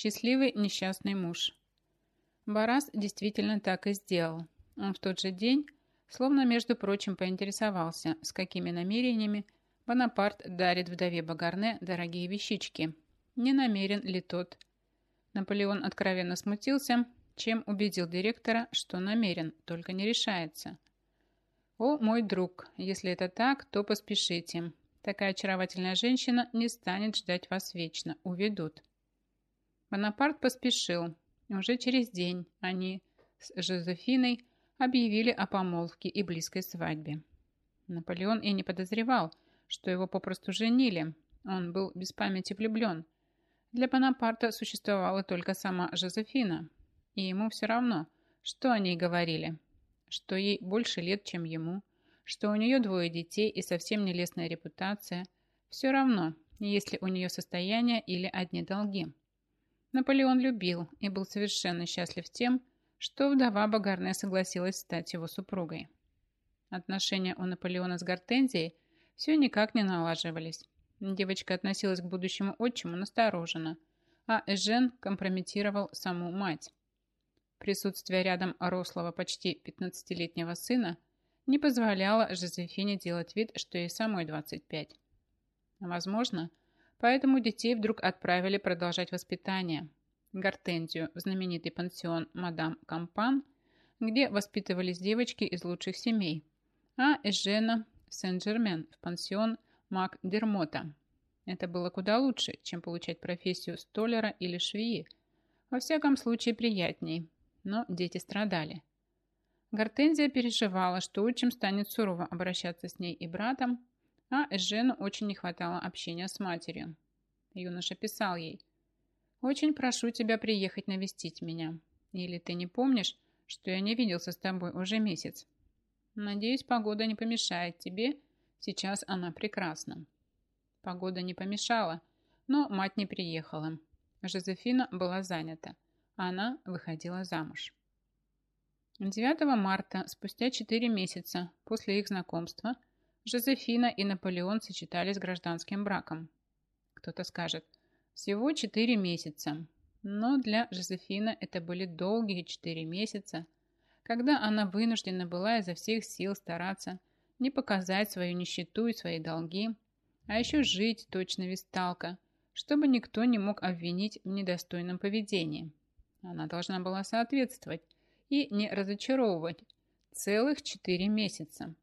Счастливый несчастный муж. Барас действительно так и сделал. Он в тот же день, словно между прочим, поинтересовался, с какими намерениями Бонапарт дарит вдове Багарне дорогие вещички. Не намерен ли тот? Наполеон откровенно смутился, чем убедил директора, что намерен, только не решается. «О, мой друг, если это так, то поспешите. Такая очаровательная женщина не станет ждать вас вечно, уведут». Бонапарт поспешил. Уже через день они с Жозефиной объявили о помолвке и близкой свадьбе. Наполеон и не подозревал, что его попросту женили. Он был без памяти влюблен. Для Бонапарта существовала только сама Жозефина. И ему все равно, что о ней говорили. Что ей больше лет, чем ему. Что у нее двое детей и совсем нелестная репутация. Все равно, если у нее состояние или одни долги. Наполеон любил и был совершенно счастлив тем, что вдова Багарне согласилась стать его супругой. Отношения у Наполеона с Гортензией все никак не налаживались. Девочка относилась к будущему отчиму настороженно, а Эжен компрометировал саму мать. Присутствие рядом рослого почти 15-летнего сына не позволяло Жозефине делать вид, что ей самой 25. Возможно, Поэтому детей вдруг отправили продолжать воспитание. Гортензию в знаменитый пансион «Мадам Кампан», где воспитывались девочки из лучших семей, а Эжена в Сен-Жермен в пансион Мак Дермота. Это было куда лучше, чем получать профессию столяра или швеи. Во всяком случае приятней, но дети страдали. Гортензия переживала, что отчим станет сурово обращаться с ней и братом, а Эжену очень не хватало общения с матерью. Юноша писал ей, «Очень прошу тебя приехать навестить меня. Или ты не помнишь, что я не виделся с тобой уже месяц? Надеюсь, погода не помешает тебе. Сейчас она прекрасна». Погода не помешала, но мать не приехала. Жозефина была занята. Она выходила замуж. 9 марта, спустя 4 месяца после их знакомства, Жозефина и Наполеон сочетались гражданским браком. Кто-то скажет, всего 4 месяца. Но для Жозефины это были долгие 4 месяца, когда она вынуждена была изо всех сил стараться не показать свою нищету и свои долги, а еще жить точно висталка, чтобы никто не мог обвинить в недостойном поведении. Она должна была соответствовать и не разочаровывать целых 4 месяца.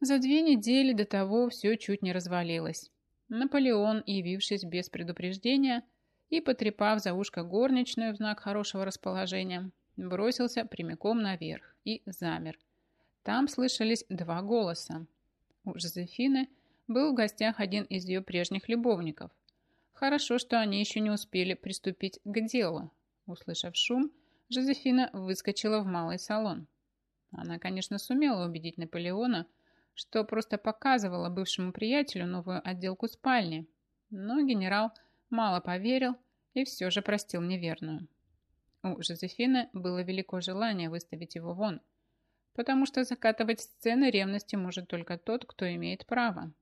За две недели до того все чуть не развалилось. Наполеон, явившись без предупреждения и потрепав за ушко горничную в знак хорошего расположения, бросился прямиком наверх и замер. Там слышались два голоса. У Жозефины был в гостях один из ее прежних любовников. Хорошо, что они еще не успели приступить к делу. Услышав шум, Жозефина выскочила в малый салон. Она, конечно, сумела убедить Наполеона, что просто показывала бывшему приятелю новую отделку спальни. Но генерал мало поверил и все же простил неверную. У Жозефины было велико желание выставить его вон, потому что закатывать сцены ревности может только тот, кто имеет право.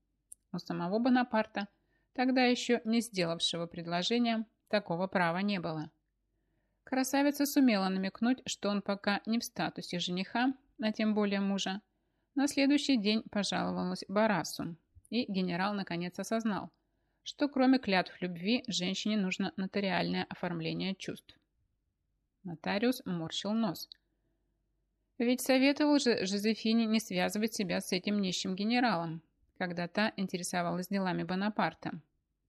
У самого Бонапарта, тогда еще не сделавшего предложения, такого права не было. Красавица сумела намекнуть, что он пока не в статусе жениха, а тем более мужа, на следующий день пожаловалась Барасу, и генерал наконец осознал, что кроме клятв любви женщине нужно нотариальное оформление чувств. Нотариус морщил нос. Ведь советовал же Жозефине не связывать себя с этим нищим генералом, когда та интересовалась делами Бонапарта.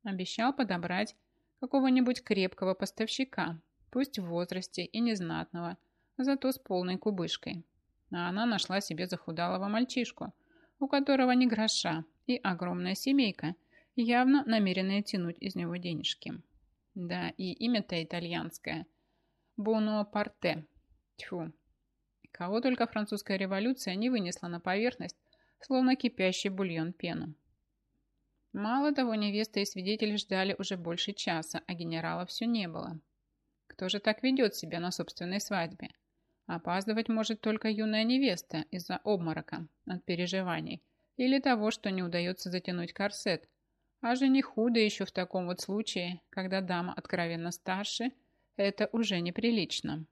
Обещал подобрать какого-нибудь крепкого поставщика, пусть в возрасте и незнатного, зато с полной кубышкой а она нашла себе захудалого мальчишку, у которого не гроша и огромная семейка, явно намеренная тянуть из него денежки. Да, и имя-то итальянское. Бонуапарте. Тьфу. Кого только французская революция не вынесла на поверхность, словно кипящий бульон пену. Мало того, невеста и свидетели ждали уже больше часа, а генерала все не было. Кто же так ведет себя на собственной свадьбе? Опаздывать может только юная невеста из-за обморока от переживаний или того, что не удается затянуть корсет, А же не худо еще в таком вот случае, когда дама откровенно старше, это уже неприлично.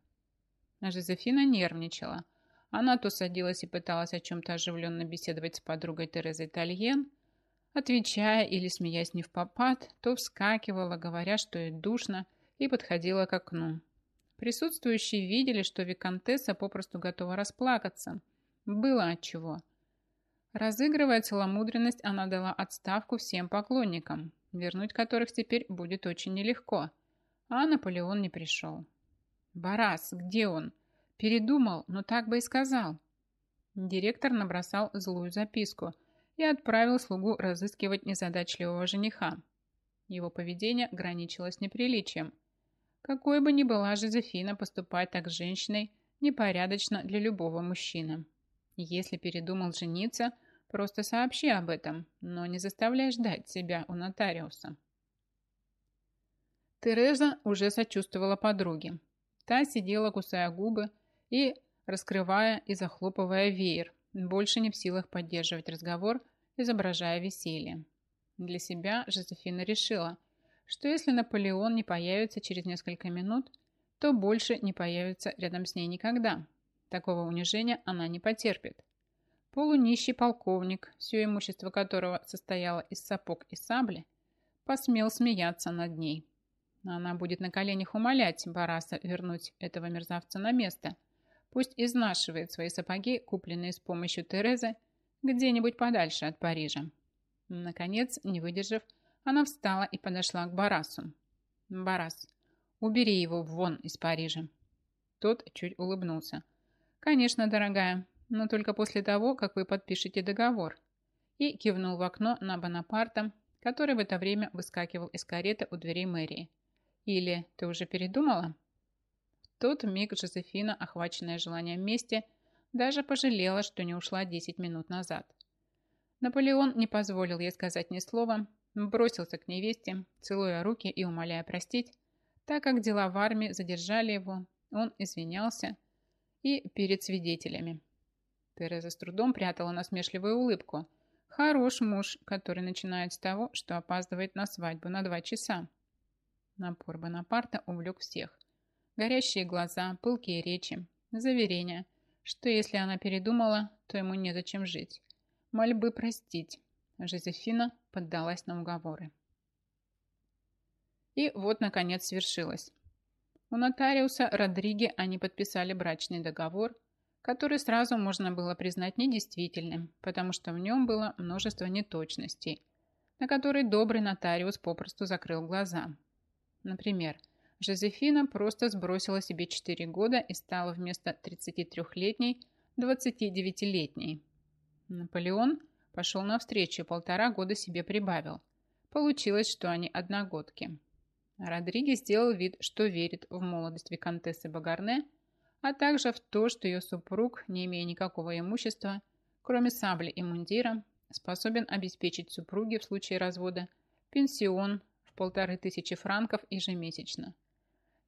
Жозефина нервничала. Она то садилась и пыталась о чем-то оживленно беседовать с подругой Терезой Тальен, отвечая или смеясь не в попад, то вскакивала, говоря, что ей душно, и подходила к окну. Присутствующие видели, что виконтесса попросту готова расплакаться. Было отчего. Разыгрывая целомудренность, она дала отставку всем поклонникам, вернуть которых теперь будет очень нелегко. А Наполеон не пришел. «Барас, где он?» Передумал, но так бы и сказал. Директор набросал злую записку и отправил слугу разыскивать незадачливого жениха. Его поведение граничило неприличием. Какой бы ни была Жозефина, поступать так с женщиной непорядочно для любого мужчины. Если передумал жениться, просто сообщи об этом, но не заставляй ждать себя у нотариуса. Тереза уже сочувствовала подруге. Та сидела, кусая губы, и раскрывая и захлопывая веер, больше не в силах поддерживать разговор, изображая веселье. Для себя Жозефина решила, что если Наполеон не появится через несколько минут, то больше не появится рядом с ней никогда. Такого унижения она не потерпит. Полунищий полковник, все имущество которого состояло из сапог и сабли, посмел смеяться над ней. Она будет на коленях умолять Бараса вернуть этого мерзавца на место – Пусть изнашивает свои сапоги, купленные с помощью Терезы, где-нибудь подальше от Парижа. Наконец, не выдержав, она встала и подошла к Барасу. «Барас, убери его вон из Парижа». Тот чуть улыбнулся. «Конечно, дорогая, но только после того, как вы подпишете договор». И кивнул в окно на Бонапарта, который в это время выскакивал из кареты у дверей мэрии. «Или ты уже передумала?» тот миг Жозефина, охваченная желанием мести, даже пожалела, что не ушла 10 минут назад. Наполеон не позволил ей сказать ни слова, бросился к невесте, целуя руки и умоляя простить, так как дела в армии задержали его, он извинялся и перед свидетелями. Тереза с трудом прятала насмешливую улыбку. Хорош муж, который начинает с того, что опаздывает на свадьбу на два часа. Напор Бонапарта увлек всех. Горящие глаза, пылкие речи, заверения, что если она передумала, то ему незачем жить. Мольбы простить. Жозефина поддалась на уговоры. И вот, наконец, свершилось. У нотариуса Родриге они подписали брачный договор, который сразу можно было признать недействительным, потому что в нем было множество неточностей, на которые добрый нотариус попросту закрыл глаза. Например, Жозефина просто сбросила себе 4 года и стала вместо 33-летней 29-летней. Наполеон пошел навстречу, полтора года себе прибавил. Получилось, что они одногодки. Родриге сделал вид, что верит в молодость виконтессы Багарне, а также в то, что ее супруг, не имея никакого имущества, кроме сабли и мундира, способен обеспечить супруге в случае развода пенсион в полторы тысячи франков ежемесячно.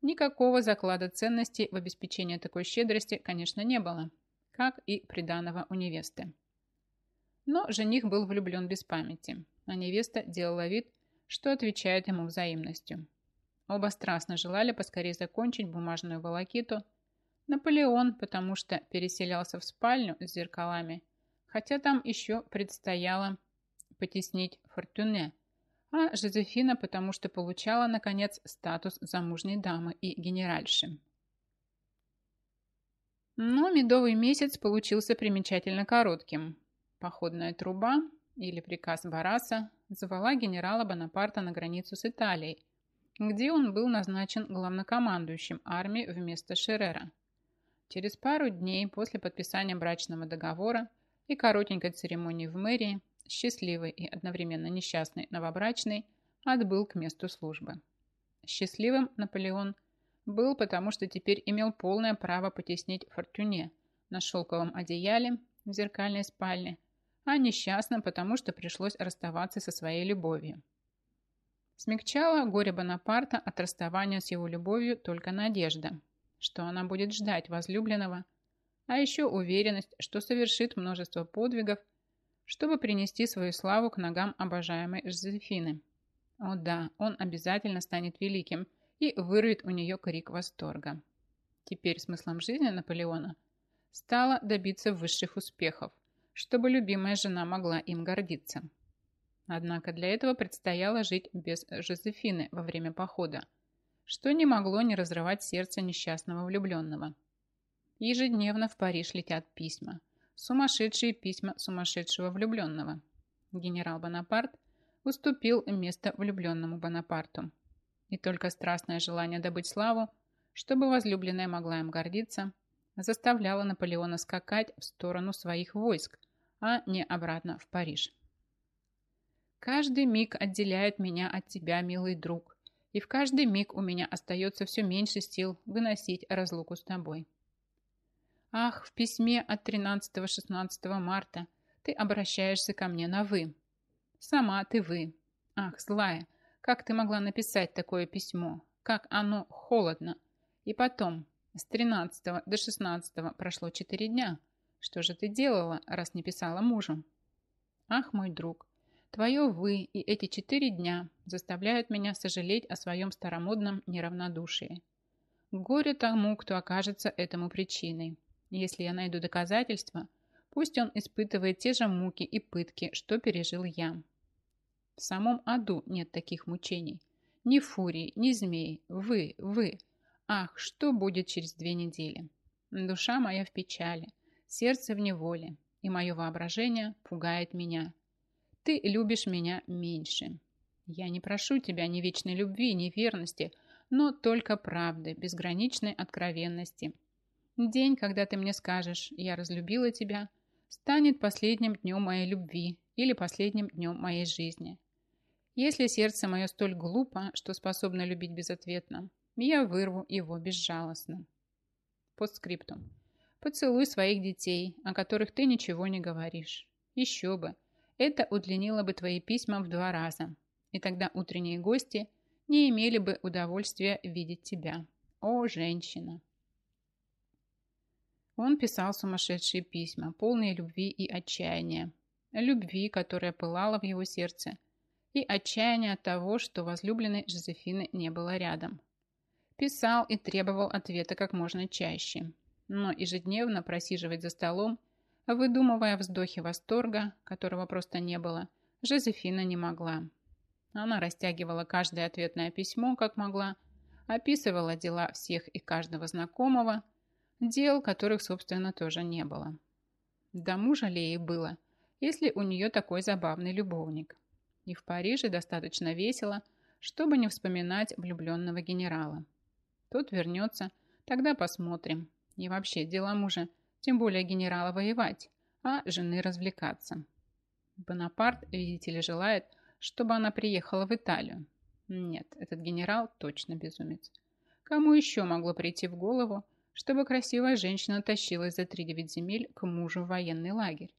Никакого заклада ценностей в обеспечение такой щедрости, конечно, не было, как и приданого у невесты. Но жених был влюблен без памяти, а невеста делала вид, что отвечает ему взаимностью. Оба страстно желали поскорее закончить бумажную волокиту. Наполеон, потому что переселялся в спальню с зеркалами, хотя там еще предстояло потеснить Фортюне – а Жозефина, потому что получала, наконец, статус замужней дамы и генеральши. Но медовый месяц получился примечательно коротким. Походная труба или приказ Бараса звала генерала Бонапарта на границу с Италией, где он был назначен главнокомандующим армии вместо Шерера. Через пару дней после подписания брачного договора и коротенькой церемонии в мэрии счастливый и одновременно несчастный новобрачный отбыл к месту службы. Счастливым Наполеон был, потому что теперь имел полное право потеснить Фортюне на шелковом одеяле в зеркальной спальне, а несчастным, потому что пришлось расставаться со своей любовью. Смягчала горе Бонапарта от расставания с его любовью только надежда, что она будет ждать возлюбленного, а еще уверенность, что совершит множество подвигов чтобы принести свою славу к ногам обожаемой Жозефины. О да, он обязательно станет великим и вырвет у нее крик восторга. Теперь смыслом жизни Наполеона стало добиться высших успехов, чтобы любимая жена могла им гордиться. Однако для этого предстояло жить без Жозефины во время похода, что не могло не разрывать сердце несчастного влюбленного. Ежедневно в Париж летят письма. Сумасшедшие письма сумасшедшего влюбленного. Генерал Бонапарт уступил место влюбленному Бонапарту. И только страстное желание добыть славу, чтобы возлюбленная могла им гордиться, заставляло Наполеона скакать в сторону своих войск, а не обратно в Париж. Каждый миг отделяет меня от тебя, милый друг, и в каждый миг у меня остается все меньше сил выносить разлуку с тобой. Ах, в письме от 13-16 марта ты обращаешься ко мне на «вы». Сама ты «вы». Ах, злая, как ты могла написать такое письмо? Как оно холодно. И потом, с 13 до 16 прошло 4 дня. Что же ты делала, раз не писала мужу? Ах, мой друг, Твое «вы» и эти четыре дня заставляют меня сожалеть о своем старомодном неравнодушии. Горе тому, кто окажется этому причиной. Если я найду доказательства, пусть он испытывает те же муки и пытки, что пережил я. В самом аду нет таких мучений. Ни фурии, ни змей. Вы, вы. Ах, что будет через две недели? Душа моя в печали, сердце в неволе, и мое воображение пугает меня – ты любишь меня меньше. Я не прошу тебя ни вечной любви, ни верности, но только правды, безграничной откровенности. День, когда ты мне скажешь «я разлюбила тебя», станет последним днем моей любви или последним днем моей жизни. Если сердце мое столь глупо, что способно любить безответно, я вырву его безжалостно. Постскриптум. Поцелуй своих детей, о которых ты ничего не говоришь. Еще бы. Это удлинило бы твои письма в два раза, и тогда утренние гости не имели бы удовольствия видеть тебя. О, женщина! Он писал сумасшедшие письма, полные любви и отчаяния. Любви, которая пылала в его сердце, и отчаяния от того, что возлюбленной Жозефины не было рядом. Писал и требовал ответа как можно чаще, но ежедневно просиживать за столом Выдумывая вздохи восторга, которого просто не было, Жозефина не могла. Она растягивала каждое ответное письмо, как могла, описывала дела всех и каждого знакомого, дел, которых, собственно, тоже не было. Да мужа ли ей было, если у нее такой забавный любовник? И в Париже достаточно весело, чтобы не вспоминать влюбленного генерала. Тот вернется, тогда посмотрим. И вообще, дела мужа – тем более генерала воевать, а жены развлекаться. Бонапарт, видите ли, желает, чтобы она приехала в Италию. Нет, этот генерал точно безумец. Кому еще могло прийти в голову, чтобы красивая женщина тащилась за 3-9 земель к мужу в военный лагерь?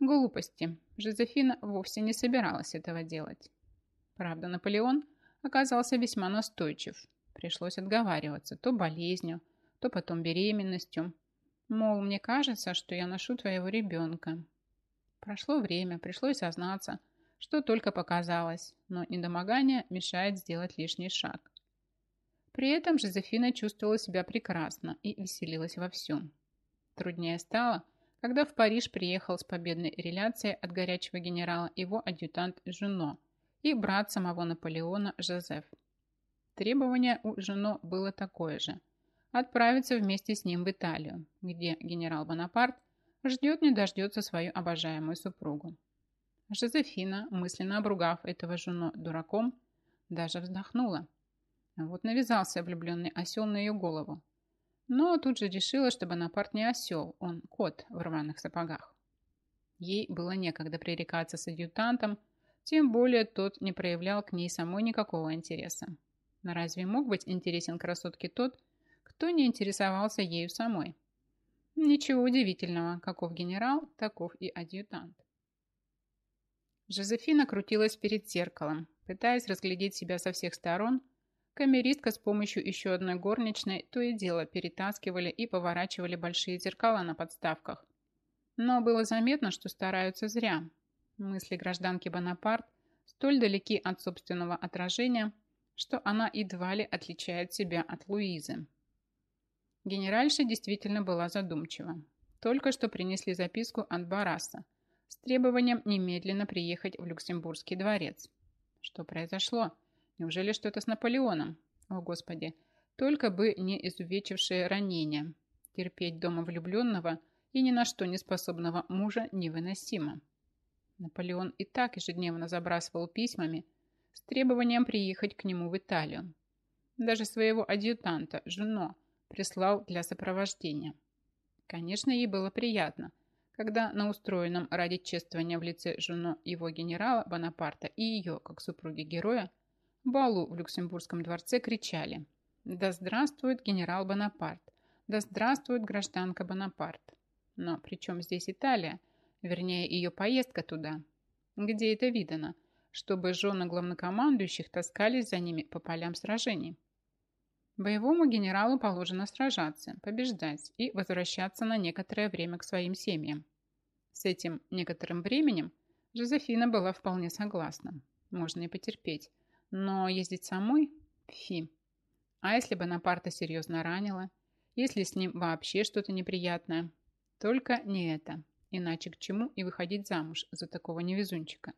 Глупости. Жозефина вовсе не собиралась этого делать. Правда, Наполеон оказался весьма настойчив. Пришлось отговариваться то болезнью, то потом беременностью, Мол, мне кажется, что я ношу твоего ребенка. Прошло время, пришлось сознаться, что только показалось, но недомогание мешает сделать лишний шаг. При этом Жозефина чувствовала себя прекрасно и веселилась во всем. Труднее стало, когда в Париж приехал с победной реляцией от горячего генерала его адъютант Жуно и брат самого Наполеона Жозеф. Требование у Жуно было такое же – отправиться вместе с ним в Италию, где генерал Бонапарт ждет не дождется свою обожаемую супругу. Жозефина, мысленно обругав этого жену дураком, даже вздохнула. Вот навязался влюбленный осел на ее голову. Но тут же решила, что Бонапарт не осел, он кот в рваных сапогах. Ей было некогда пререкаться с адъютантом, тем более тот не проявлял к ней самой никакого интереса. Разве мог быть интересен красотке тот, кто не интересовался ею самой. Ничего удивительного, каков генерал, таков и адъютант. Жозефина крутилась перед зеркалом, пытаясь разглядеть себя со всех сторон. Камеристка с помощью еще одной горничной то и дело перетаскивали и поворачивали большие зеркала на подставках. Но было заметно, что стараются зря. Мысли гражданки Бонапарт столь далеки от собственного отражения, что она едва ли отличает себя от Луизы. Генеральша действительно была задумчива. Только что принесли записку от Бараса с требованием немедленно приехать в Люксембургский дворец. Что произошло? Неужели что-то с Наполеоном? О, Господи! Только бы не изувечившие ранения. Терпеть дома влюбленного и ни на что не способного мужа невыносимо. Наполеон и так ежедневно забрасывал письмами с требованием приехать к нему в Италию. Даже своего адъютанта, Жено, прислал для сопровождения. Конечно, ей было приятно, когда на устроенном ради чествования в лице Жено его генерала Бонапарта и ее, как супруги героя, балу в Люксембургском дворце кричали «Да здравствует генерал Бонапарт! Да здравствует гражданка Бонапарт!» Но при чем здесь Италия, вернее ее поездка туда? Где это видано, чтобы жены главнокомандующих таскались за ними по полям сражений? Боевому генералу положено сражаться, побеждать и возвращаться на некоторое время к своим семьям. С этим некоторым временем Жозефина была вполне согласна. Можно и потерпеть. Но ездить самой? Фи. А если бы Бонапарта серьезно ранила? Если с ним вообще что-то неприятное? Только не это. Иначе к чему и выходить замуж за такого невезунчика?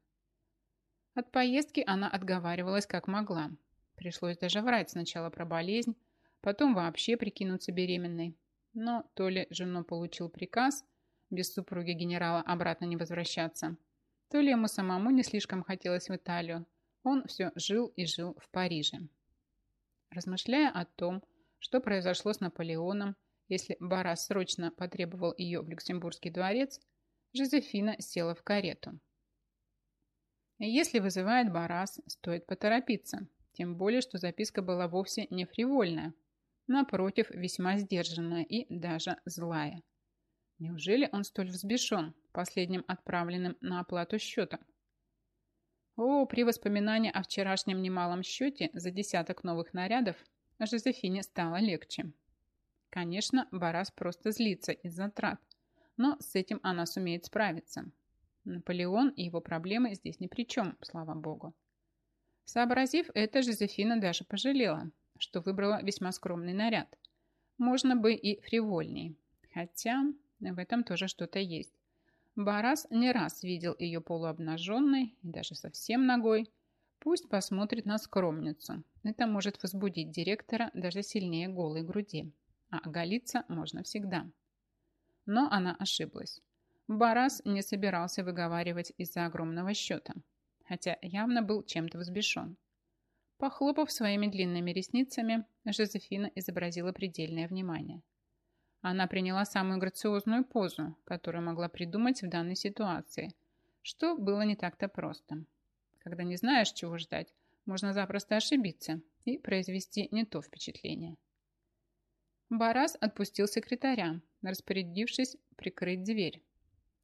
От поездки она отговаривалась как могла. Пришлось даже врать сначала про болезнь, потом вообще прикинуться беременной. Но то ли жену получил приказ без супруги генерала обратно не возвращаться, то ли ему самому не слишком хотелось в Италию, он все жил и жил в Париже. Размышляя о том, что произошло с Наполеоном, если Барас срочно потребовал ее в Люксембургский дворец, Жозефина села в карету. Если вызывает Барас, стоит поторопиться, тем более, что записка была вовсе не фривольная, напротив, весьма сдержанная и даже злая. Неужели он столь взбешен последним отправленным на оплату счетом? О, при воспоминании о вчерашнем немалом счете за десяток новых нарядов Жозефине стало легче. Конечно, Барас просто злится из-за трат, но с этим она сумеет справиться. Наполеон и его проблемы здесь ни при чем, слава богу. Сообразив это, Жозефина даже пожалела, что выбрала весьма скромный наряд. Можно бы и фривольней, хотя в этом тоже что-то есть. Барас не раз видел ее полуобнаженной и даже совсем ногой. Пусть посмотрит на скромницу. Это может возбудить директора даже сильнее голой груди. А оголиться можно всегда. Но она ошиблась. Барас не собирался выговаривать из-за огромного счета, хотя явно был чем-то взбешен. Похлопав своими длинными ресницами, Жозефина изобразила предельное внимание – она приняла самую грациозную позу, которую могла придумать в данной ситуации, что было не так-то просто. Когда не знаешь, чего ждать, можно запросто ошибиться и произвести не то впечатление. Барас отпустил секретаря, распорядившись прикрыть дверь.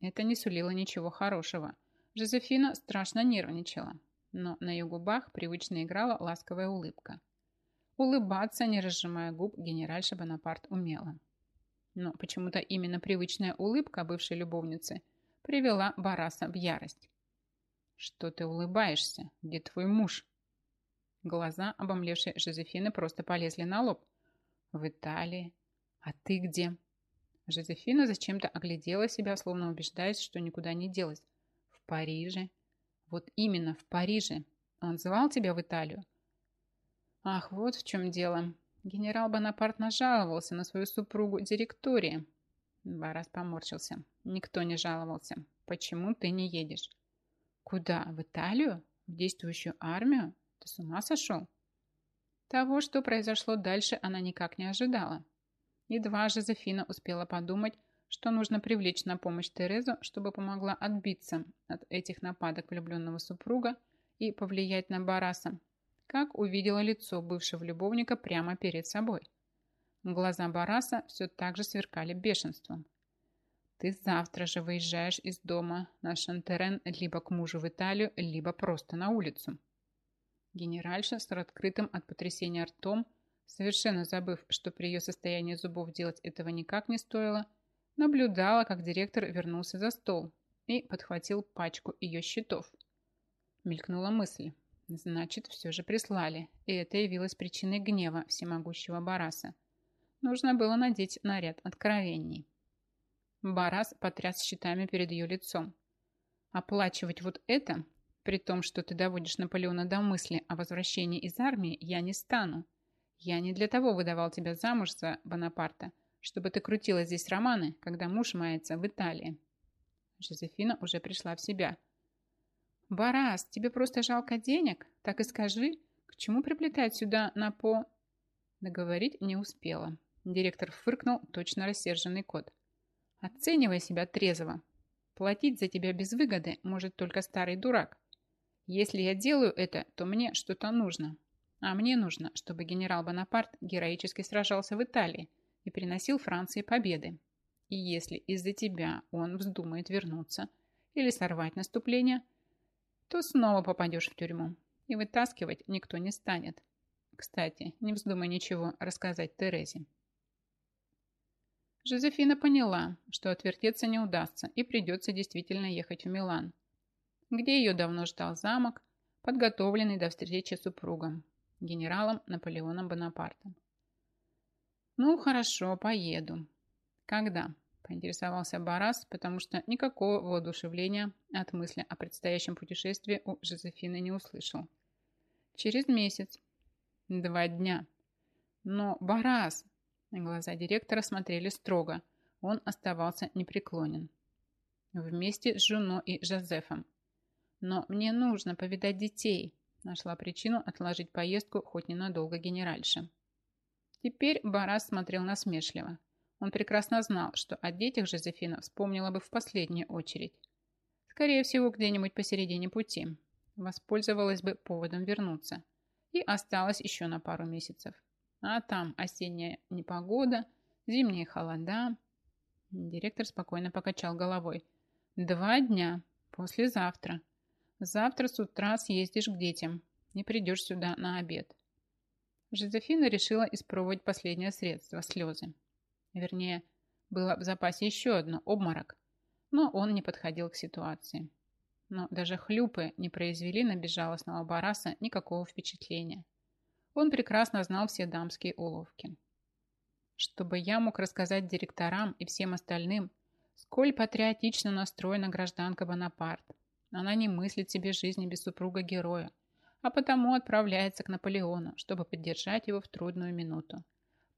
Это не сулило ничего хорошего. Жозефина страшно нервничала, но на ее губах привычно играла ласковая улыбка. Улыбаться, не разжимая губ, генеральша Бонапарт умела но почему-то именно привычная улыбка бывшей любовницы привела Бараса в ярость. «Что ты улыбаешься? Где твой муж?» Глаза обомлевшей Жозефины просто полезли на лоб. «В Италии. А ты где?» Жозефина зачем-то оглядела себя, словно убеждаясь, что никуда не делась. «В Париже. Вот именно, в Париже. Он звал тебя в Италию?» «Ах, вот в чем дело. Генерал Бонапарт нажаловался на свою супругу директории. Барас поморщился. Никто не жаловался. Почему ты не едешь? Куда? В Италию? В действующую армию? Ты с ума сошел? Того, что произошло дальше, она никак не ожидала. Едва Жозефина успела подумать, что нужно привлечь на помощь Терезу, чтобы помогла отбиться от этих нападок влюбленного супруга и повлиять на Бараса, как увидела лицо бывшего любовника прямо перед собой. Глаза Бараса все так же сверкали бешенством. «Ты завтра же выезжаешь из дома на Шантерен либо к мужу в Италию, либо просто на улицу». Генеральша с открытым от потрясения ртом, совершенно забыв, что при ее состоянии зубов делать этого никак не стоило, наблюдала, как директор вернулся за стол и подхватил пачку ее счетов. Мелькнула мысль. Значит, все же прислали, и это явилось причиной гнева всемогущего Бараса. Нужно было надеть наряд откровений. Барас потряс щитами перед ее лицом. Оплачивать вот это, при том, что ты доводишь Наполеона до мысли о возвращении из армии, я не стану. Я не для того выдавал тебя замуж за Бонапарта, чтобы ты крутила здесь романы, когда муж мается в Италии. Жозефина уже пришла в себя. «Барас, тебе просто жалко денег? Так и скажи, к чему приплетать сюда на по...» Договорить не успела. Директор фыркнул точно рассерженный кот. «Оценивай себя трезво. Платить за тебя без выгоды может только старый дурак. Если я делаю это, то мне что-то нужно. А мне нужно, чтобы генерал Бонапарт героически сражался в Италии и приносил Франции победы. И если из-за тебя он вздумает вернуться или сорвать наступление, то снова попадешь в тюрьму, и вытаскивать никто не станет. Кстати, не вздумай ничего рассказать Терезе. Жозефина поняла, что отвертеться не удастся и придется действительно ехать в Милан, где ее давно ждал замок, подготовленный до встречи с супругом, генералом Наполеоном Бонапартом. «Ну, хорошо, поеду. Когда?» – поинтересовался Барас, потому что никакого воодушевления от мысли о предстоящем путешествии у Жозефины не услышал. «Через месяц. Два дня. Но, Барас!» Глаза директора смотрели строго. Он оставался непреклонен. Вместе с Жуно и Жозефом. «Но мне нужно повидать детей», нашла причину отложить поездку хоть ненадолго генеральша. Теперь Барас смотрел насмешливо. Он прекрасно знал, что о детях Жозефина вспомнила бы в последнюю очередь. Скорее всего, где-нибудь посередине пути. Воспользовалась бы поводом вернуться. И осталась еще на пару месяцев. А там осенняя непогода, зимние холода. Директор спокойно покачал головой. Два дня. Послезавтра. Завтра с утра съездишь к детям. Не придешь сюда на обед. Жозефина решила испробовать последнее средство – слезы. Вернее, было в запасе еще одно – обморок. Но он не подходил к ситуации. Но даже хлюпы не произвели на безжалостного Бараса никакого впечатления. Он прекрасно знал все дамские уловки. Чтобы я мог рассказать директорам и всем остальным, сколь патриотично настроена гражданка Бонапарт. Она не мыслит себе жизни без супруга-героя, а потому отправляется к Наполеону, чтобы поддержать его в трудную минуту.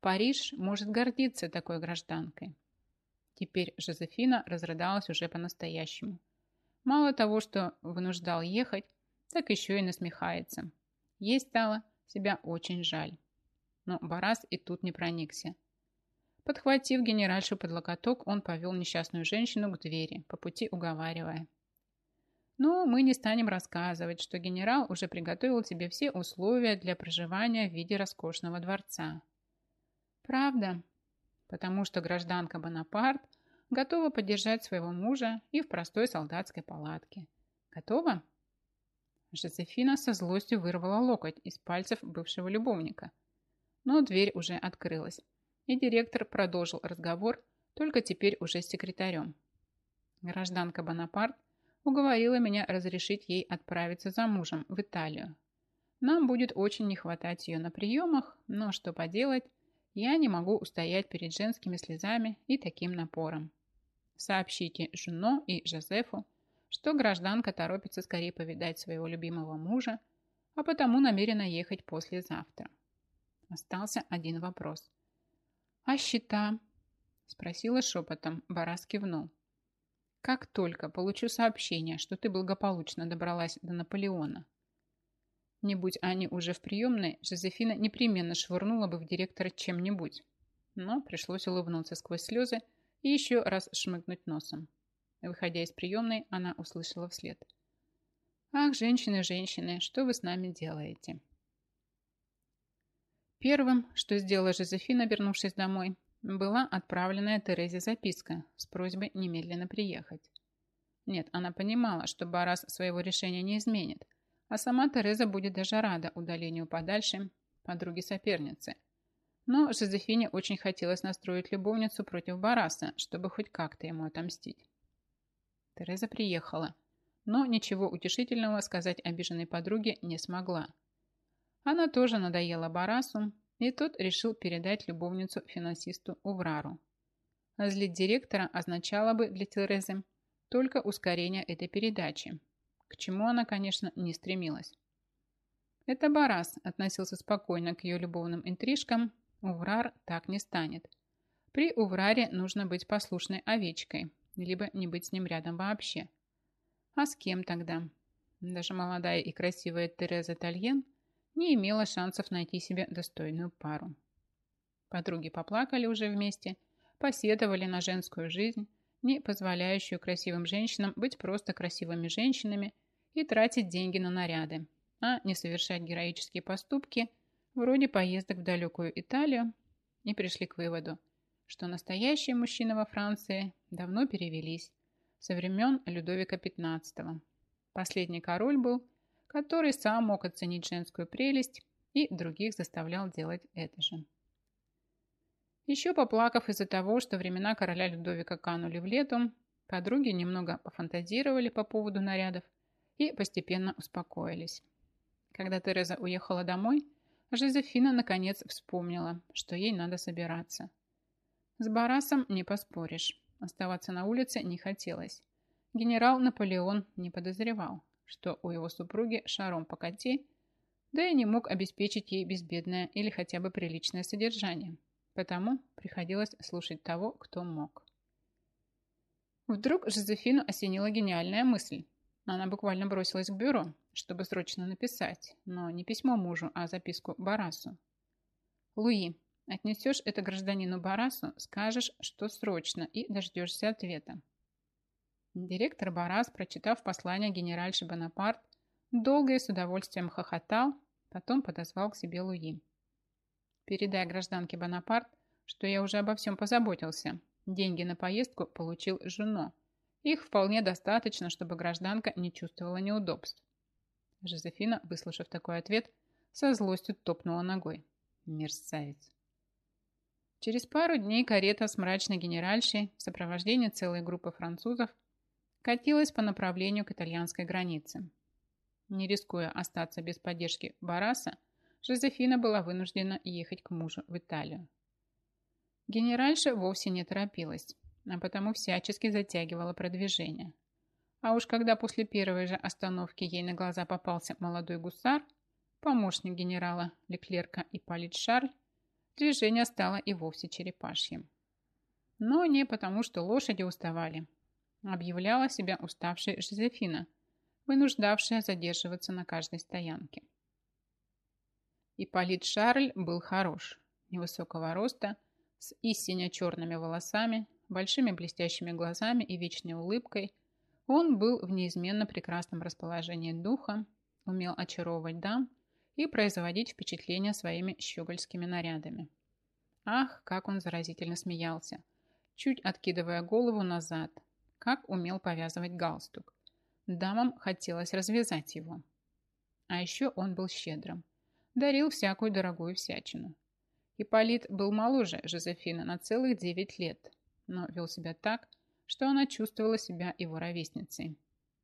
Париж может гордиться такой гражданкой. Теперь Жозефина разрыдалась уже по-настоящему. Мало того, что вынуждал ехать, так еще и насмехается. Ей стало себя очень жаль. Но Барас и тут не проникся. Подхватив генеральшу под локоток, он повел несчастную женщину к двери, по пути уговаривая. Но мы не станем рассказывать, что генерал уже приготовил тебе все условия для проживания в виде роскошного дворца. Правда, потому что гражданка Бонапарт готова поддержать своего мужа и в простой солдатской палатке. Готова? Жозефина со злостью вырвала локоть из пальцев бывшего любовника. Но дверь уже открылась, и директор продолжил разговор, только теперь уже с секретарем. Гражданка Бонапарт уговорила меня разрешить ей отправиться за мужем в Италию. Нам будет очень не хватать ее на приемах, но что поделать, я не могу устоять перед женскими слезами и таким напором. Сообщите Жуно и Жозефу, что гражданка торопится скорее повидать своего любимого мужа, а потому намерена ехать послезавтра. Остался один вопрос. «А счета?» – спросила шепотом. Барас кивнул. Как только получу сообщение, что ты благополучно добралась до Наполеона. Не будь они уже в приемной, Жозефина непременно швырнула бы в директора чем-нибудь. Но пришлось улыбнуться сквозь слезы и еще раз шмыгнуть носом. Выходя из приемной, она услышала вслед. «Ах, женщины, женщины, что вы с нами делаете?» Первым, что сделала Жозефина, вернувшись домой, была отправленная Терезе записка с просьбой немедленно приехать. Нет, она понимала, что Барас своего решения не изменит, а сама Тереза будет даже рада удалению подальше подруги-соперницы. Но Жозефине очень хотелось настроить любовницу против Бараса, чтобы хоть как-то ему отомстить. Тереза приехала, но ничего утешительного сказать обиженной подруге не смогла. Она тоже надоела Барасу, и тот решил передать любовницу финансисту Уврару. А злить директора означало бы для Терезы только ускорение этой передачи, к чему она, конечно, не стремилась. Это Барас относился спокойно к ее любовным интрижкам, Уврар так не станет. При Увраре нужно быть послушной овечкой, либо не быть с ним рядом вообще. А с кем тогда? Даже молодая и красивая Тереза Тальен не имела шансов найти себе достойную пару. Подруги поплакали уже вместе, посетовали на женскую жизнь, не позволяющую красивым женщинам быть просто красивыми женщинами и тратить деньги на наряды, а не совершать героические поступки вроде поездок в далекую Италию, и пришли к выводу, что настоящие мужчины во Франции давно перевелись со времен Людовика XV. Последний король был, который сам мог оценить женскую прелесть и других заставлял делать это же. Еще поплакав из-за того, что времена короля Людовика канули в лету, подруги немного пофантазировали по поводу нарядов и постепенно успокоились. Когда Тереза уехала домой, Жозефина наконец вспомнила, что ей надо собираться. С Барасом не поспоришь. Оставаться на улице не хотелось. Генерал Наполеон не подозревал, что у его супруги шаром покати, да и не мог обеспечить ей безбедное или хотя бы приличное содержание. Потому приходилось слушать того, кто мог. Вдруг Жозефину осенила гениальная мысль. Она буквально бросилась к бюро, чтобы срочно написать, но не письмо мужу, а записку Барасу. «Луи, отнесешь это гражданину Барасу, скажешь, что срочно, и дождешься ответа». Директор Барас, прочитав послание генеральши Бонапарт, долго и с удовольствием хохотал, потом подозвал к себе Луи. Передай гражданке Бонапарт, что я уже обо всем позаботился. Деньги на поездку получил жену. Их вполне достаточно, чтобы гражданка не чувствовала неудобств. Жозефина, выслушав такой ответ, со злостью топнула ногой. Мерзавец. Через пару дней карета с мрачной генеральшей в сопровождении целой группы французов катилась по направлению к итальянской границе. Не рискуя остаться без поддержки Бараса, Жозефина была вынуждена ехать к мужу в Италию. Генеральша вовсе не торопилась, а потому всячески затягивала продвижение. А уж когда после первой же остановки ей на глаза попался молодой гусар, помощник генерала Леклерка и Палит Шарль, движение стало и вовсе черепашьим. Но не потому, что лошади уставали, объявляла себя уставшей Жозефина, вынуждавшая задерживаться на каждой стоянке. Ипполит Шарль был хорош, невысокого роста, с истинно черными волосами, большими блестящими глазами и вечной улыбкой. Он был в неизменно прекрасном расположении духа, умел очаровывать дам и производить впечатление своими щегольскими нарядами. Ах, как он заразительно смеялся, чуть откидывая голову назад, как умел повязывать галстук. Дамам хотелось развязать его. А еще он был щедрым дарил всякую дорогую всячину. Ипполит был моложе Жозефины на целых 9 лет, но вел себя так, что она чувствовала себя его ровесницей.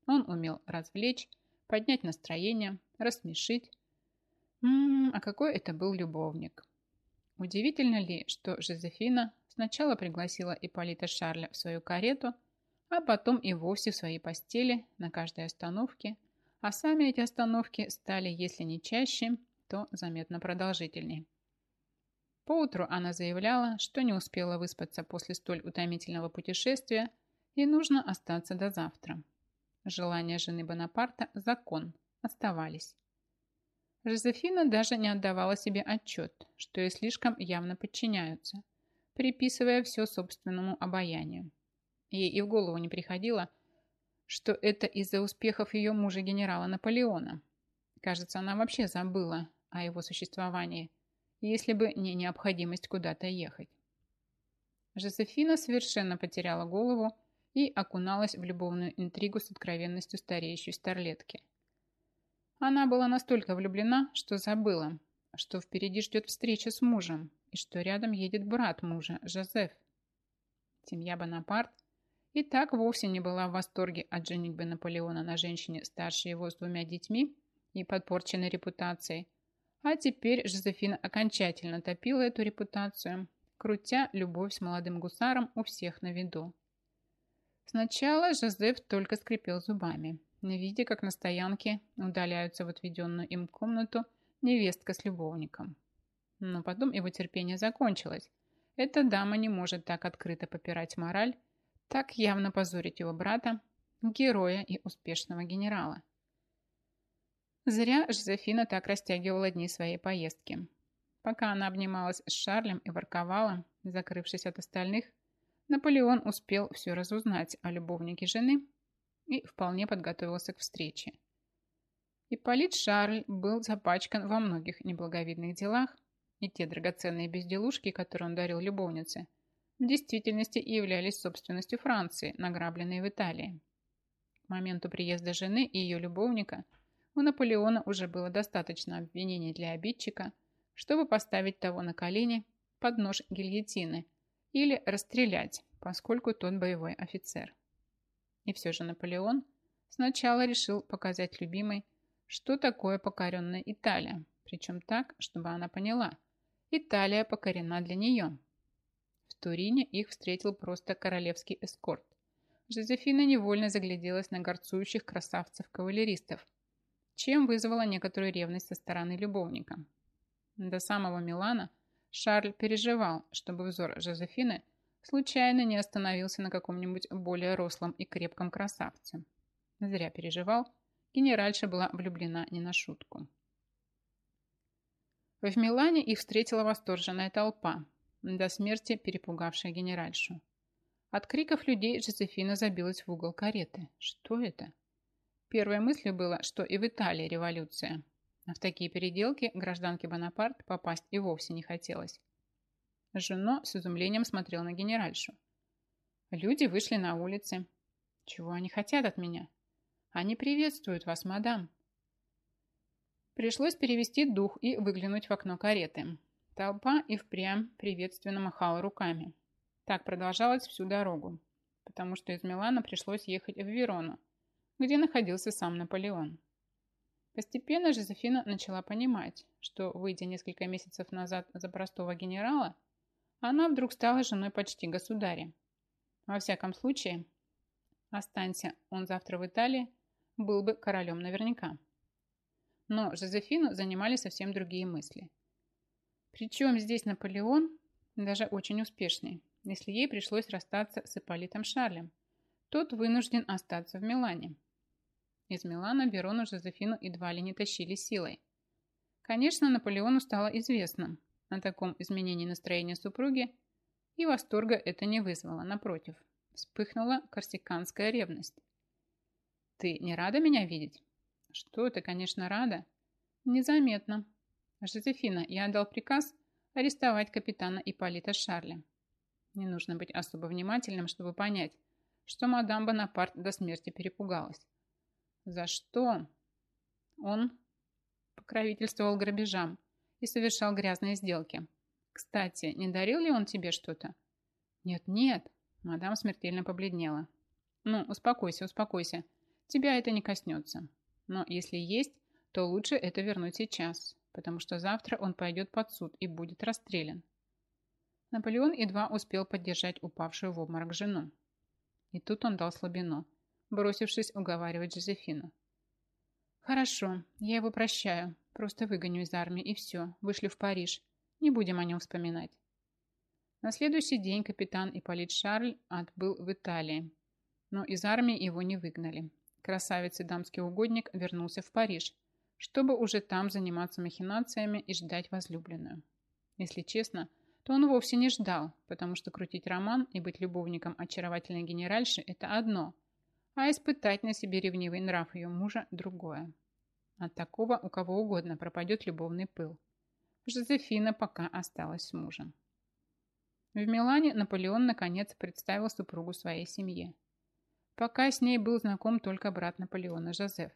Он умел развлечь, поднять настроение, рассмешить. Ммм, а какой это был любовник. Удивительно ли, что Жозефина сначала пригласила Ипполита Шарля в свою карету, а потом и вовсе в свои постели на каждой остановке, а сами эти остановки стали, если не чаще, то заметно продолжительней. Поутру она заявляла, что не успела выспаться после столь утомительного путешествия и нужно остаться до завтра. Желания жены Бонапарта – закон, оставались. Жозефина даже не отдавала себе отчет, что ей слишком явно подчиняются, приписывая все собственному обаянию. Ей и в голову не приходило, что это из-за успехов ее мужа генерала Наполеона. Кажется, она вообще забыла, о его существовании, если бы не необходимость куда-то ехать. Жозефина совершенно потеряла голову и окуналась в любовную интригу с откровенностью стареющей старлетки. Она была настолько влюблена, что забыла, что впереди ждет встреча с мужем и что рядом едет брат мужа, Жозеф. Семья Бонапарт и так вовсе не была в восторге от женитьбы Наполеона на женщине старше его с двумя детьми и подпорченной репутацией, а теперь Жозефина окончательно топила эту репутацию, крутя любовь с молодым гусаром у всех на виду. Сначала Жозеф только скрипел зубами, видя, как на стоянке удаляются в отведенную им комнату невестка с любовником. Но потом его терпение закончилось. Эта дама не может так открыто попирать мораль, так явно позорить его брата, героя и успешного генерала. Зря Жозефина так растягивала дни своей поездки. Пока она обнималась с Шарлем и ворковала, закрывшись от остальных, Наполеон успел все разузнать о любовнике жены и вполне подготовился к встрече. Ипполит Шарль был запачкан во многих неблаговидных делах, и те драгоценные безделушки, которые он дарил любовнице, в действительности являлись собственностью Франции, награбленной в Италии. К моменту приезда жены и ее любовника у Наполеона уже было достаточно обвинений для обидчика, чтобы поставить того на колени под нож гильотины или расстрелять, поскольку тот боевой офицер. И все же Наполеон сначала решил показать любимой, что такое покоренная Италия, причем так, чтобы она поняла. Италия покорена для нее. В Турине их встретил просто королевский эскорт. Жозефина невольно загляделась на горцующих красавцев-кавалеристов, чем вызвала некоторую ревность со стороны любовника. До самого Милана Шарль переживал, чтобы взор Жозефины случайно не остановился на каком-нибудь более рослом и крепком красавце. Зря переживал, генеральша была влюблена не на шутку. В Милане их встретила восторженная толпа, до смерти перепугавшая генеральшу. От криков людей Жозефина забилась в угол кареты. Что это? Первой мыслью было, что и в Италии революция. А в такие переделки гражданке Бонапарт попасть и вовсе не хотелось. Жено с изумлением смотрел на генеральшу. Люди вышли на улицы. Чего они хотят от меня? Они приветствуют вас, мадам. Пришлось перевести дух и выглянуть в окно кареты. Толпа и впрямь приветственно махала руками. Так продолжалось всю дорогу, потому что из Милана пришлось ехать в Верону, где находился сам Наполеон. Постепенно Жозефина начала понимать, что, выйдя несколько месяцев назад за простого генерала, она вдруг стала женой почти государя. Во всяком случае, останься он завтра в Италии, был бы королем наверняка. Но Жозефину занимали совсем другие мысли. Причем здесь Наполеон, даже очень успешный, если ей пришлось расстаться с Ипполитом Шарлем. Тот вынужден остаться в Милане. Из Милана Верону Жозефину едва ли не тащили силой. Конечно, Наполеону стало известно о таком изменении настроения супруги, и восторга это не вызвало, напротив. Вспыхнула корсиканская ревность. «Ты не рада меня видеть?» «Что ты, конечно, рада?» «Незаметно. Жозефина, я отдал приказ арестовать капитана Ипполита Шарля. Не нужно быть особо внимательным, чтобы понять, что мадам Бонапарт до смерти перепугалась. За что? Он покровительствовал грабежам и совершал грязные сделки. Кстати, не дарил ли он тебе что-то? Нет-нет, мадам смертельно побледнела. Ну, успокойся, успокойся. Тебя это не коснется. Но если есть, то лучше это вернуть сейчас, потому что завтра он пойдет под суд и будет расстрелян. Наполеон едва успел поддержать упавшую в обморок жену. И тут он дал слабину – бросившись уговаривать Жозефину. «Хорошо, я его прощаю. Просто выгоню из армии, и все. Вышли в Париж. Не будем о нем вспоминать». На следующий день капитан Ипполит Шарль отбыл в Италии, но из армии его не выгнали. Красавец и дамский угодник вернулся в Париж, чтобы уже там заниматься махинациями и ждать возлюбленную. Если честно, то он вовсе не ждал, потому что крутить роман и быть любовником очаровательной генеральши – это одно, а испытать на себе ревнивый нрав ее мужа – другое. От такого у кого угодно пропадет любовный пыл. Жозефина пока осталась с мужем. В Милане Наполеон наконец представил супругу своей семье. Пока с ней был знаком только брат Наполеона Жозеф,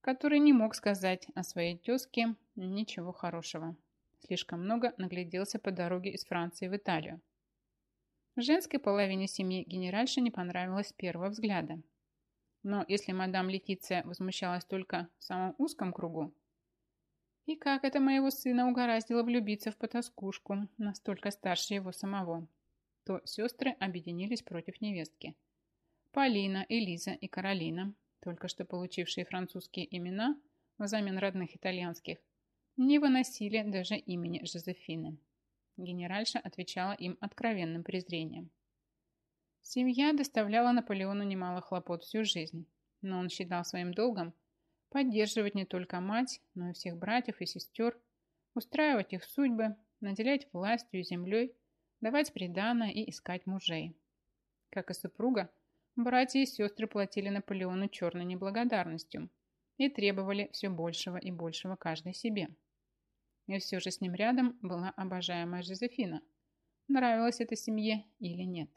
который не мог сказать о своей тезке ничего хорошего. Слишком много нагляделся по дороге из Франции в Италию. Женской половине семьи генеральше не понравилось с первого взгляда. Но если мадам Летиция возмущалась только в самом узком кругу, и как это моего сына угораздило влюбиться в потаскушку, настолько старше его самого, то сестры объединились против невестки. Полина, Элиза и Каролина, только что получившие французские имена взамен родных итальянских, не выносили даже имени Жозефины. Генеральша отвечала им откровенным презрением. Семья доставляла Наполеону немало хлопот всю жизнь, но он считал своим долгом поддерживать не только мать, но и всех братьев и сестер, устраивать их судьбы, наделять властью и землей, давать приданое и искать мужей. Как и супруга, братья и сестры платили Наполеону черной неблагодарностью и требовали все большего и большего каждой себе. И все же с ним рядом была обожаемая Жозефина. Нравилось это семье или нет?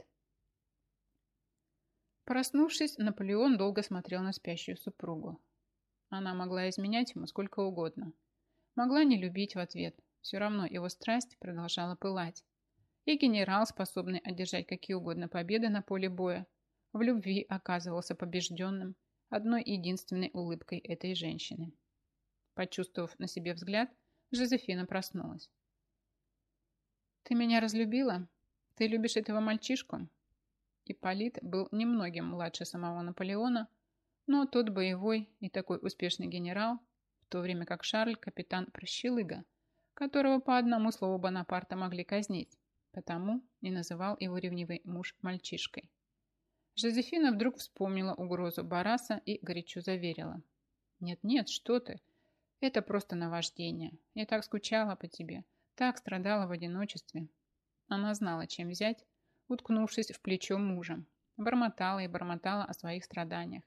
Проснувшись, Наполеон долго смотрел на спящую супругу. Она могла изменять ему сколько угодно. Могла не любить в ответ. Все равно его страсть продолжала пылать. И генерал, способный одержать какие угодно победы на поле боя, в любви оказывался побежденным одной единственной улыбкой этой женщины. Почувствовав на себе взгляд, Жозефина проснулась. «Ты меня разлюбила? Ты любишь этого мальчишку?» Ипполит был немногим младше самого Наполеона, но тот боевой и такой успешный генерал, в то время как Шарль – капитан Прощелыга, которого по одному слову Бонапарта могли казнить, потому и называл его ревнивый муж мальчишкой. Жозефина вдруг вспомнила угрозу Бараса и горячо заверила. «Нет-нет, что ты, это просто наваждение. Я так скучала по тебе, так страдала в одиночестве. Она знала, чем взять, уткнувшись в плечо мужа. Бормотала и бормотала о своих страданиях.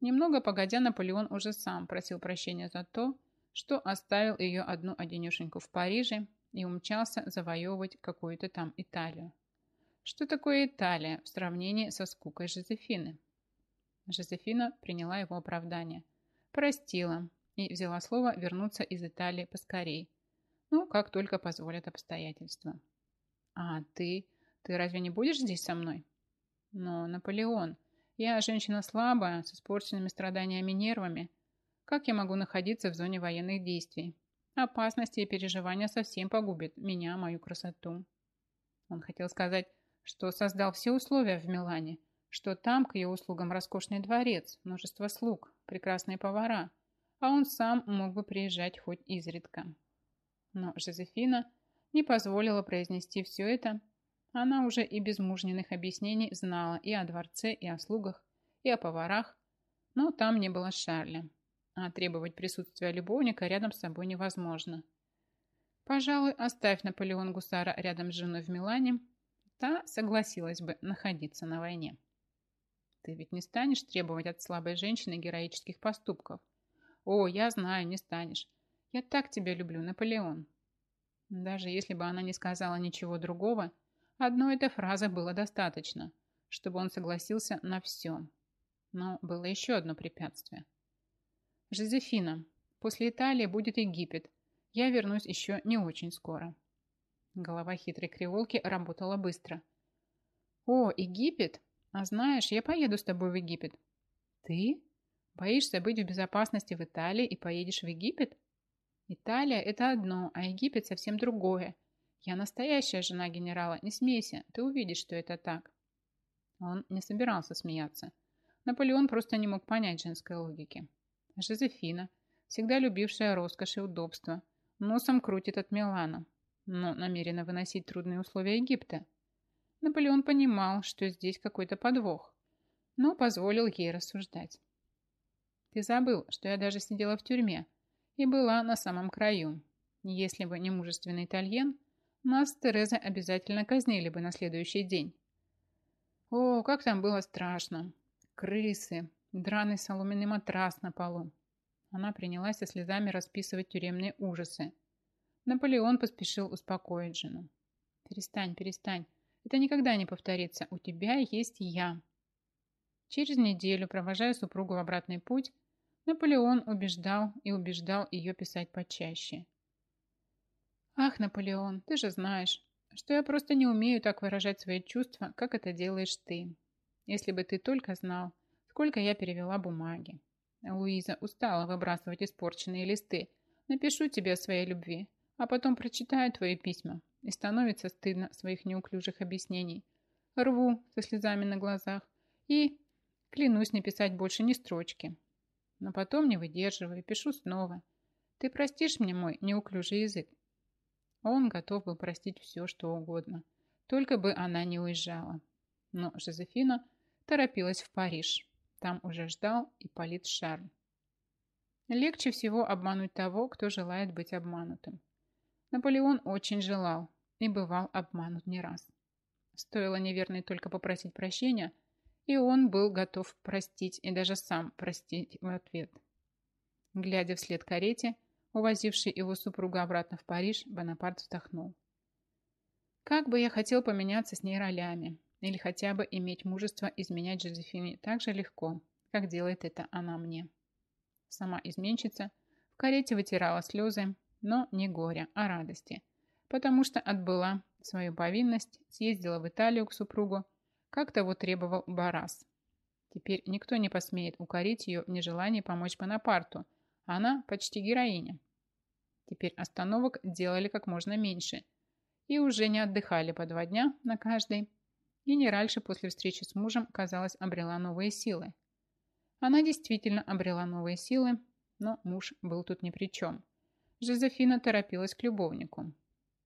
Немного погодя, Наполеон уже сам просил прощения за то, что оставил ее одну одинешеньку в Париже и умчался завоевывать какую-то там Италию. Что такое Италия в сравнении со скукой Жозефины? Жозефина приняла его оправдание. Простила, и взяла слово вернуться из Италии поскорей. Ну, как только позволят обстоятельства. А ты? Ты разве не будешь здесь со мной? Но, Наполеон, я женщина слабая, с испорченными страданиями нервами. Как я могу находиться в зоне военных действий? Опасности и переживания совсем погубят меня, мою красоту. Он хотел сказать, что создал все условия в Милане, что там к ее услугам роскошный дворец, множество слуг, прекрасные повара – а он сам мог бы приезжать хоть изредка. Но Жозефина не позволила произнести все это. Она уже и без мужниных объяснений знала и о дворце, и о слугах, и о поварах, но там не было Шарля, а требовать присутствия любовника рядом с собой невозможно. Пожалуй, оставь Наполеон Гусара рядом с женой в Милане, та согласилась бы находиться на войне. Ты ведь не станешь требовать от слабой женщины героических поступков, «О, я знаю, не станешь. Я так тебя люблю, Наполеон». Даже если бы она не сказала ничего другого, одной этой фразы было достаточно, чтобы он согласился на все. Но было еще одно препятствие. «Жозефина, после Италии будет Египет. Я вернусь еще не очень скоро». Голова хитрой криволки работала быстро. «О, Египет? А знаешь, я поеду с тобой в Египет». «Ты?» Боишься быть в безопасности в Италии и поедешь в Египет? Италия – это одно, а Египет совсем другое. Я настоящая жена генерала, не смейся, ты увидишь, что это так. Он не собирался смеяться. Наполеон просто не мог понять женской логики. Жозефина, всегда любившая роскошь и удобство, носом крутит от Милана, но намерена выносить трудные условия Египта. Наполеон понимал, что здесь какой-то подвох, но позволил ей рассуждать. Ты забыл, что я даже сидела в тюрьме и была на самом краю. Если бы не мужественный итальян, нас с Терезой обязательно казнили бы на следующий день. О, как там было страшно. Крысы, драный соломенный матрас на полу. Она принялась со слезами расписывать тюремные ужасы. Наполеон поспешил успокоить жену. «Перестань, перестань. Это никогда не повторится. У тебя есть я». Через неделю, провожая супругу в обратный путь, Наполеон убеждал и убеждал ее писать почаще. Ах, Наполеон, ты же знаешь, что я просто не умею так выражать свои чувства, как это делаешь ты. Если бы ты только знал, сколько я перевела бумаги. Луиза устала выбрасывать испорченные листы. Напишу тебе о своей любви, а потом прочитаю твои письма, и становится стыдно своих неуклюжих объяснений. Рву со слезами на глазах и клянусь не писать больше ни строчки. Но потом не выдерживаю и пишу снова. Ты простишь мне мой неуклюжий язык? Он готов был простить все, что угодно, только бы она не уезжала. Но Жозефина торопилась в Париж. Там уже ждал Ипполит Шарль. Легче всего обмануть того, кто желает быть обманутым. Наполеон очень желал и бывал обманут не раз. Стоило неверной только попросить прощения, и он был готов простить и даже сам простить в ответ. Глядя вслед карете, увозившей его супругу обратно в Париж, Бонапарт вздохнул. «Как бы я хотел поменяться с ней ролями, или хотя бы иметь мужество изменять Жозефине так же легко, как делает это она мне. Сама изменщица в карете вытирала слезы, но не горя, а радости, потому что отбыла свою повинность, съездила в Италию к супругу, как того требовал Барас. Теперь никто не посмеет укорить ее в нежелании помочь Бонапарту, она почти героиня. Теперь остановок делали как можно меньше и уже не отдыхали по два дня на каждой, Генеральша после встречи с мужем, казалось, обрела новые силы. Она действительно обрела новые силы, но муж был тут ни при чем. Жозефина торопилась к любовнику.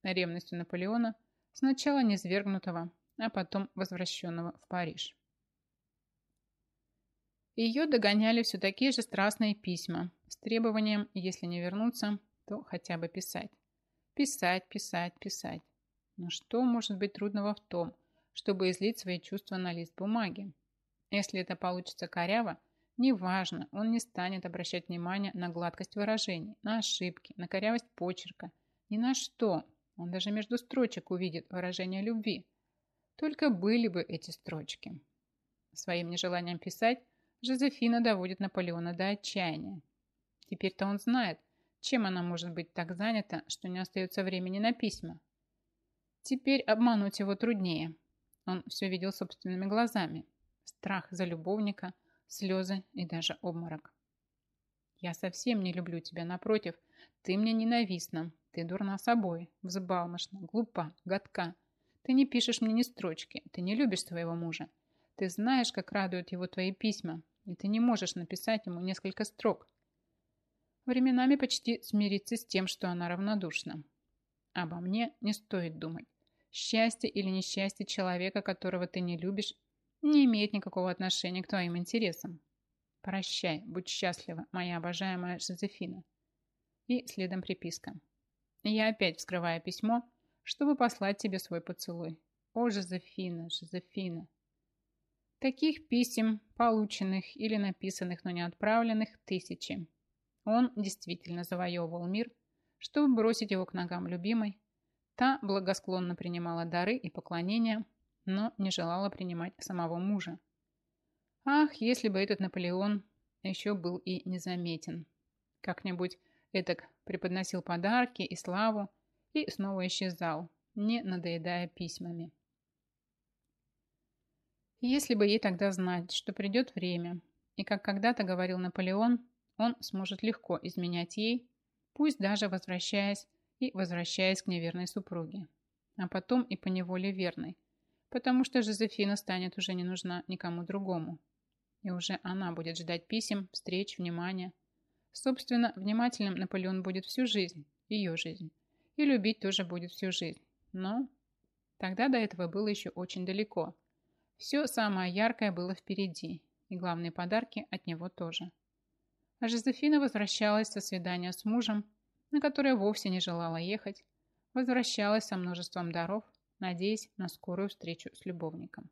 Ревностью Наполеона, сначала низвергнутого, а потом возвращенного в Париж. Ее догоняли все такие же страстные письма с требованием, если не вернуться, то хотя бы писать. Писать, писать, писать. Но что может быть трудного в том, чтобы излить свои чувства на лист бумаги. Если это получится коряво, неважно, он не станет обращать внимание на гладкость выражений, на ошибки, на корявость почерка, ни на что. Он даже между строчек увидит выражение любви. Только были бы эти строчки. Своим нежеланием писать Жозефина доводит Наполеона до отчаяния. Теперь-то он знает, чем она может быть так занята, что не остается времени на письма. Теперь обмануть его труднее. Он все видел собственными глазами. Страх за любовника, слезы и даже обморок. «Я совсем не люблю тебя, напротив. Ты мне ненавистна. Ты дурна собой, взбалмошна, глупа, гадка. Ты не пишешь мне ни строчки. Ты не любишь своего мужа. Ты знаешь, как радуют его твои письма, и ты не можешь написать ему несколько строк. Временами почти смириться с тем, что она равнодушна. Обо мне не стоит думать. Счастье или несчастье человека, которого ты не любишь, не имеет никакого отношения к твоим интересам. Прощай, будь счастлива, моя обожаемая Жозефина. И следом приписка. Я опять вскрываю письмо, чтобы послать тебе свой поцелуй. О, Жозефина, Жозефина. Таких писем, полученных или написанных, но не отправленных, тысячи. Он действительно завоевывал мир, чтобы бросить его к ногам любимой, Та благосклонно принимала дары и поклонения, но не желала принимать самого мужа. Ах, если бы этот Наполеон еще был и незаметен. Как-нибудь этак преподносил подарки и славу и снова исчезал, не надоедая письмами. Если бы ей тогда знать, что придет время, и как когда-то говорил Наполеон, он сможет легко изменять ей, пусть даже возвращаясь и возвращаясь к неверной супруге. А потом и по неволе верной, потому что Жозефина станет уже не нужна никому другому. И уже она будет ждать писем, встреч, внимания. Собственно, внимательным Наполеон будет всю жизнь, ее жизнь. И любить тоже будет всю жизнь. Но тогда до этого было еще очень далеко. Все самое яркое было впереди, и главные подарки от него тоже. А Жозефина возвращалась со свидания с мужем, на которое вовсе не желала ехать, возвращалась со множеством даров, надеясь на скорую встречу с любовником.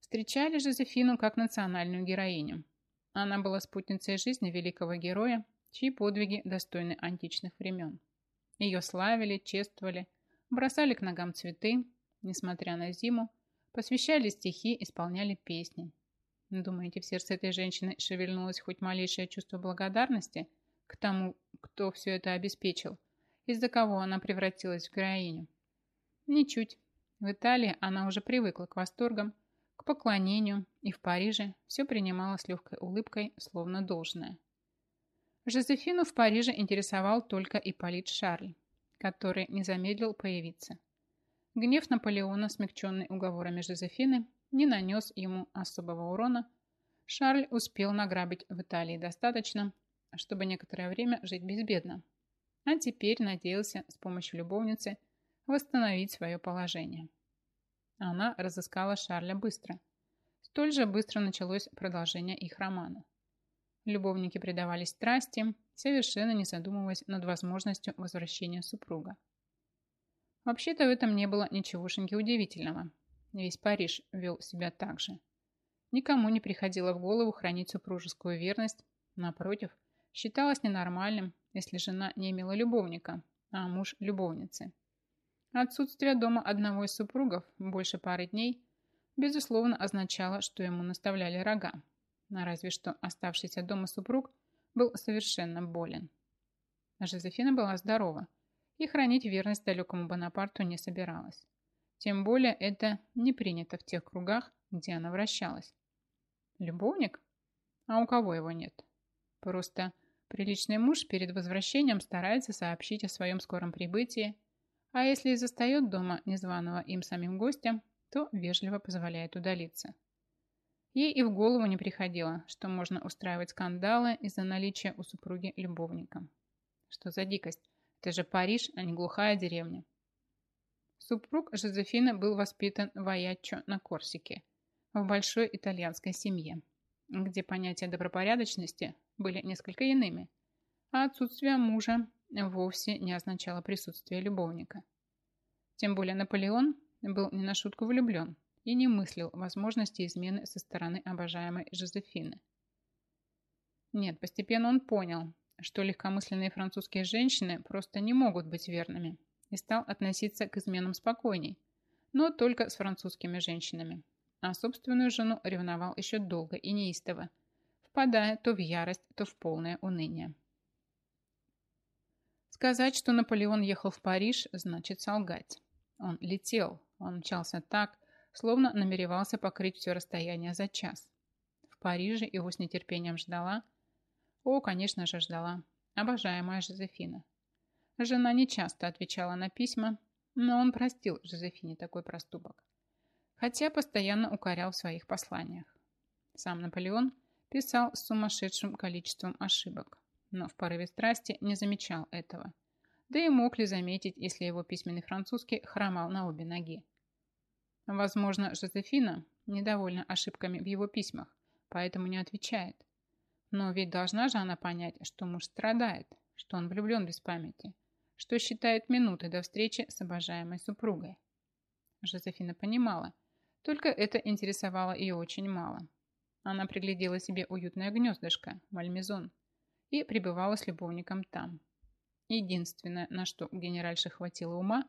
Встречали Жозефину как национальную героиню. Она была спутницей жизни великого героя, чьи подвиги достойны античных времен. Ее славили, чествовали, бросали к ногам цветы, несмотря на зиму, посвящали стихи, исполняли песни. Думаете, в сердце этой женщины шевельнулось хоть малейшее чувство благодарности – к тому, кто все это обеспечил, из-за кого она превратилась в героиню. Ничуть. В Италии она уже привыкла к восторгам, к поклонению, и в Париже все принимала с легкой улыбкой, словно должное. Жозефину в Париже интересовал только Ипполит Шарль, который не замедлил появиться. Гнев Наполеона, смягченный уговорами Жозефины, не нанес ему особого урона. Шарль успел награбить в Италии достаточно, чтобы некоторое время жить безбедно. А теперь надеялся с помощью любовницы восстановить свое положение. Она разыскала Шарля быстро. Столь же быстро началось продолжение их романа. Любовники предавались страсти, совершенно не задумываясь над возможностью возвращения супруга. Вообще-то в этом не было ничегошеньки удивительного. Весь Париж вел себя так же. Никому не приходило в голову хранить супружескую верность. Напротив, считалось ненормальным, если жена не имела любовника, а муж – любовницы. Отсутствие дома одного из супругов больше пары дней, безусловно, означало, что ему наставляли рога. Но разве что оставшийся дома супруг был совершенно болен. А Жозефина была здорова и хранить верность далекому Бонапарту не собиралась. Тем более это не принято в тех кругах, где она вращалась. Любовник? А у кого его нет? Просто приличный муж перед возвращением старается сообщить о своем скором прибытии, а если и застает дома незваного им самим гостя, то вежливо позволяет удалиться. Ей и в голову не приходило, что можно устраивать скандалы из-за наличия у супруги любовника. Что за дикость? Это же Париж, а не глухая деревня. Супруг Жозефины был воспитан в Аяччо на Корсике, в большой итальянской семье, где понятия добропорядочности были несколько иными, а отсутствие мужа вовсе не означало присутствие любовника. Тем более Наполеон был не на шутку влюблен и не мыслил возможности измены со стороны обожаемой Жозефины. Нет, постепенно он понял, что легкомысленные французские женщины просто не могут быть верными и стал относиться к изменам спокойней, но только с французскими женщинами, а собственную жену ревновал еще долго и неистово, впадая то в ярость, то в полное уныние. Сказать, что Наполеон ехал в Париж, значит солгать. Он летел, он мчался так, словно намеревался покрыть все расстояние за час. В Париже его с нетерпением ждала, о, конечно же, ждала, обожаемая Жозефина. Жена не часто отвечала на письма, но он простил Жозефине такой проступок, хотя постоянно укорял в своих посланиях. Сам Наполеон писал с сумасшедшим количеством ошибок, но в порыве страсти не замечал этого. Да и мог ли заметить, если его письменный французский хромал на обе ноги. Возможно, Жозефина недовольна ошибками в его письмах, поэтому не отвечает. Но ведь должна же она понять, что муж страдает, что он влюблен без памяти, что считает минуты до встречи с обожаемой супругой. Жозефина понимала, только это интересовало ее очень мало. Она приглядела себе уютное гнездышко, мальмезон, и пребывала с любовником там. Единственное, на что у генеральши хватило ума,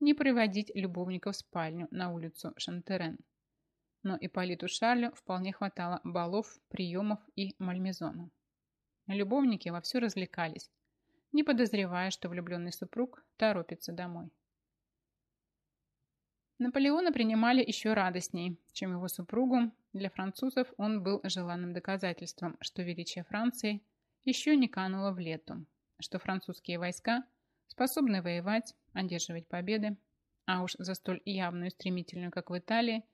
не приводить любовника в спальню на улицу Шантерен. Но Ипполиту Шарлю вполне хватало балов, приемов и мальмезона. Любовники вовсю развлекались, не подозревая, что влюбленный супруг торопится домой. Наполеона принимали еще радостней, чем его супругу. Для французов он был желанным доказательством, что величие Франции еще не кануло в лету, что французские войска способны воевать, одерживать победы, а уж за столь явную и стремительную, как в Италии,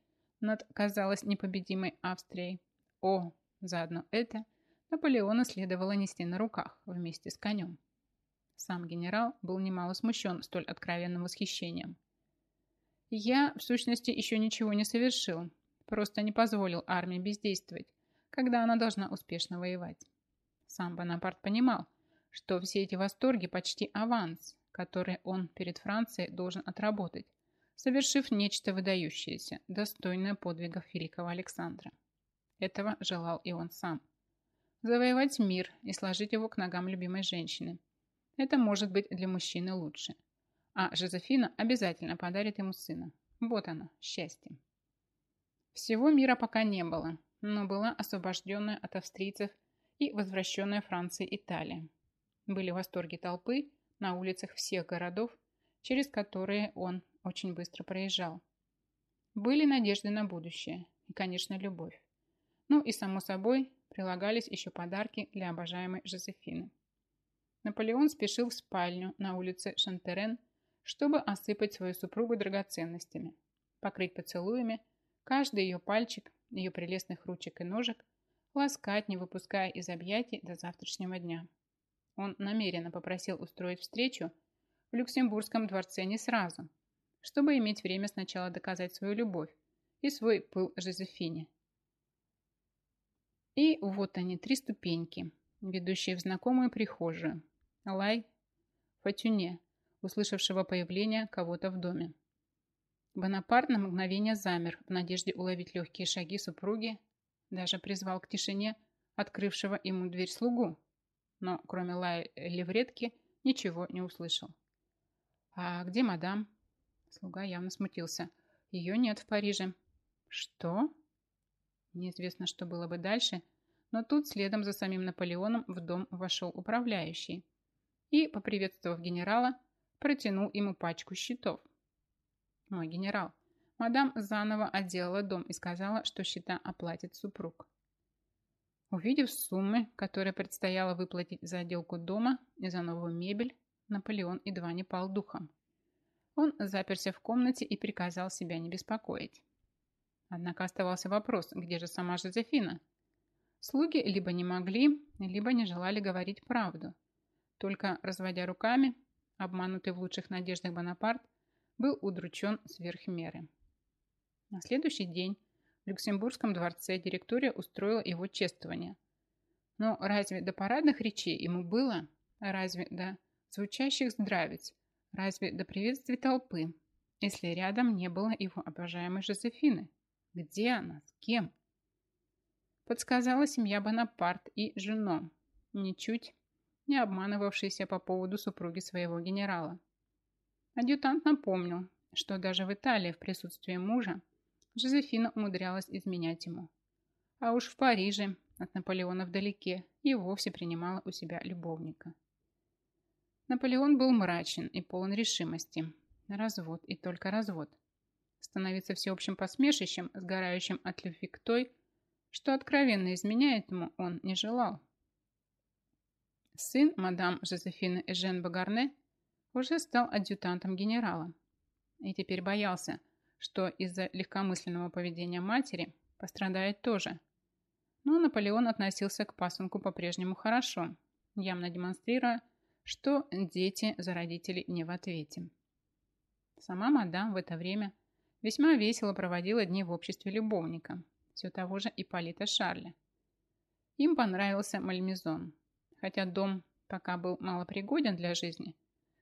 над, казалось, непобедимой Австрией. О, заодно это Наполеона следовало нести на руках вместе с конем. Сам генерал был немало смущен столь откровенным восхищением. «Я, в сущности, еще ничего не совершил, просто не позволил армии бездействовать, когда она должна успешно воевать. Сам Бонапарт понимал, что все эти восторги почти аванс, который он перед Францией должен отработать, совершив нечто выдающееся, достойное подвигов великого Александра. Этого желал и он сам. Завоевать мир и сложить его к ногам любимой женщины. Это может быть для мужчины лучше. А Жозефина обязательно подарит ему сына. Вот оно, счастье. Всего мира пока не было, но была освобожденная от австрийцев и возвращенная Франции Италия. Были восторги толпы, на улицах всех городов, через которые он очень быстро проезжал. Были надежды на будущее и, конечно, любовь. Ну и, само собой, прилагались еще подарки для обожаемой Жозефины. Наполеон спешил в спальню на улице Шантерен, чтобы осыпать свою супругу драгоценностями, покрыть поцелуями каждый ее пальчик, ее прелестных ручек и ножек, ласкать, не выпуская из объятий до завтрашнего дня. Он намеренно попросил устроить встречу в Люксембургском дворце не сразу, чтобы иметь время сначала доказать свою любовь и свой пыл Жозефине. И вот они, три ступеньки, ведущие в знакомую прихожую. Лай Фатюне, услышавшего появление кого-то в доме. Бонапарт на мгновение замер в надежде уловить легкие шаги супруги, даже призвал к тишине открывшего ему дверь слугу, но кроме лая левретки ничего не услышал. «А где мадам?» Слуга явно смутился. «Ее нет в Париже». «Что?» Неизвестно, что было бы дальше, но тут следом за самим Наполеоном в дом вошел управляющий и, поприветствовав генерала, протянул ему пачку счетов. «Мой генерал, мадам заново отделала дом и сказала, что счета оплатит супруг». Увидев суммы, которые предстояло выплатить за отделку дома и за новую мебель, Наполеон едва не пал духом. Он заперся в комнате и приказал себя не беспокоить. Однако оставался вопрос, где же сама Жозефина? Слуги либо не могли, либо не желали говорить правду. Только разводя руками, обманутый в лучших надеждах Бонапарт был удручен сверх меры. На следующий день в Люксембургском дворце директория устроила его чествование. Но разве до парадных речей ему было? Разве до звучащих здравиц? Разве до приветствий толпы, если рядом не было его обожаемой Жозефины? Где она? С кем? Подсказала семья Бонапарт и Жено, ничуть не обманывавшийся по поводу супруги своего генерала. Адъютант напомнил, что даже в Италии в присутствии мужа Жозефина умудрялась изменять ему. А уж в Париже, от Наполеона вдалеке, и вовсе принимала у себя любовника. Наполеон был мрачен и полон решимости. Развод и только развод становиться всеобщим посмешищем, сгорающим от любви к той, что откровенно изменяет ему, он не желал. Сын мадам Жозефины Эжен Багарне уже стал адъютантом генерала и теперь боялся, что из-за легкомысленного поведения матери пострадает тоже. Но Наполеон относился к пасынку по-прежнему хорошо, явно демонстрируя, что дети за родителей не в ответе. Сама мадам в это время весьма весело проводила дни в обществе любовника, все того же Ипполита Шарля. Им понравился Мальмезон, хотя дом пока был малопригоден для жизни.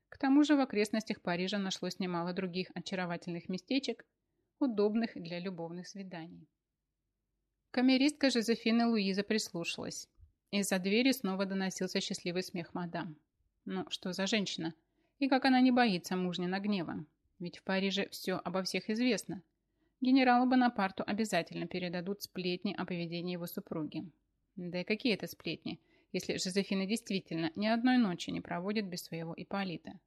К тому же в окрестностях Парижа нашлось немало других очаровательных местечек, удобных для любовных свиданий. Камеристка Жозефина Луиза прислушалась. Из-за двери снова доносился счастливый смех мадам. Ну, что за женщина? И как она не боится мужнина гнева? Ведь в Париже все обо всех известно. Генералу Бонапарту обязательно передадут сплетни о поведении его супруги. Да и какие это сплетни, если Жозефина действительно ни одной ночи не проводит без своего Ипполита.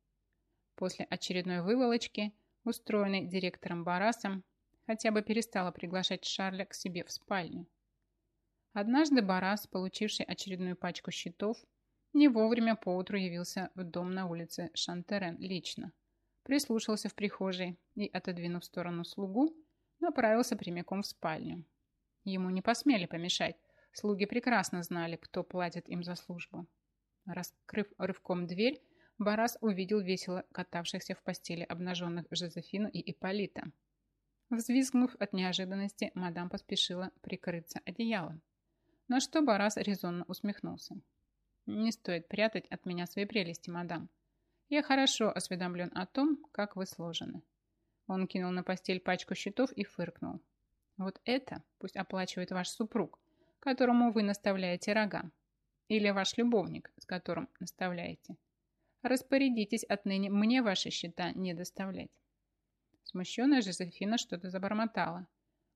После очередной выволочки, устроенной директором Барасом, хотя бы перестала приглашать Шарля к себе в спальню. Однажды Барас, получивший очередную пачку счетов, не вовремя поутру явился в дом на улице Шантерен лично – прислушался в прихожей и, отодвинув в сторону слугу, направился прямиком в спальню. Ему не посмели помешать. Слуги прекрасно знали, кто платит им за службу. Раскрыв рывком дверь, Барас увидел весело катавшихся в постели обнаженных Жозефину и Ипполита. Взвизгнув от неожиданности, мадам поспешила прикрыться одеялом. На что Барас резонно усмехнулся. «Не стоит прятать от меня свои прелести, мадам. Я хорошо осведомлен о том, как вы сложены. Он кинул на постель пачку счетов и фыркнул. Вот это пусть оплачивает ваш супруг, которому вы наставляете рога. Или ваш любовник, с которым наставляете. Распорядитесь отныне мне ваши счета не доставлять. Смущенная Жозефина что-то забормотала.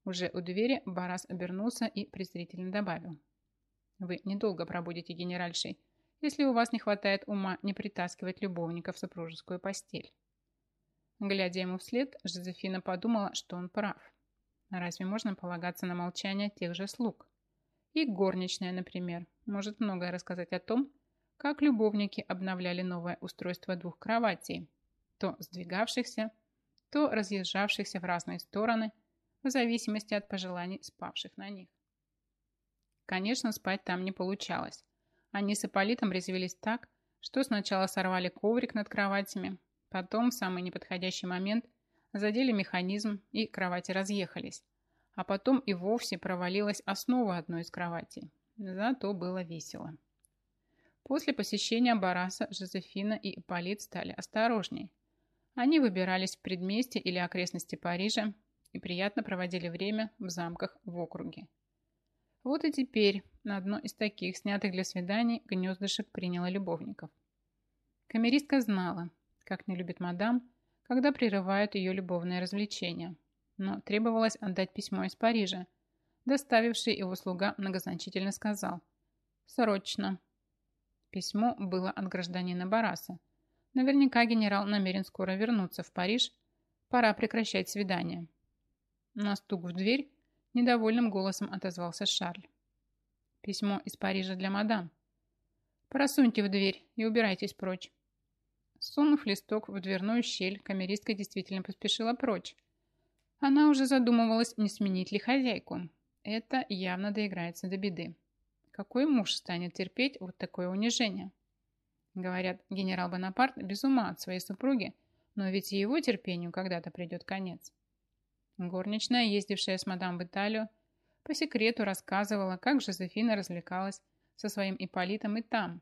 Уже у двери Барас обернулся и презрительно добавил. Вы недолго пробудете генеральшей если у вас не хватает ума не притаскивать любовника в супружескую постель. Глядя ему вслед, Жозефина подумала, что он прав. Разве можно полагаться на молчание тех же слуг? И горничная, например, может многое рассказать о том, как любовники обновляли новое устройство двух кроватей, то сдвигавшихся, то разъезжавшихся в разные стороны, в зависимости от пожеланий спавших на них. Конечно, спать там не получалось. Они с Ипполитом резвились так, что сначала сорвали коврик над кроватями, потом в самый неподходящий момент задели механизм и кровати разъехались, а потом и вовсе провалилась основа одной из кроватей. Зато было весело. После посещения Бараса Жозефина и Ипполит стали осторожней. Они выбирались в предместье или окрестности Парижа и приятно проводили время в замках в округе. Вот и теперь на одно из таких, снятых для свиданий, гнездышек приняла любовников. Камеристка знала, как не любит мадам, когда прерывают ее любовные развлечения, но требовалось отдать письмо из Парижа. Доставивший его слуга многозначительно сказал «Срочно». Письмо было от гражданина Бараса. Наверняка генерал намерен скоро вернуться в Париж. Пора прекращать свидание. На стук в дверь недовольным голосом отозвался Шарль. Письмо из Парижа для мадам. Просуньте в дверь и убирайтесь прочь. Сунув листок в дверную щель, камеристка действительно поспешила прочь. Она уже задумывалась, не сменить ли хозяйку. Это явно доиграется до беды. Какой муж станет терпеть вот такое унижение? Говорят, генерал Бонапарт без ума от своей супруги, но ведь и его терпению когда-то придет конец. Горничная, ездившая с мадам в Италию, по секрету рассказывала, как Жозефина развлекалась со своим Ипполитом и там,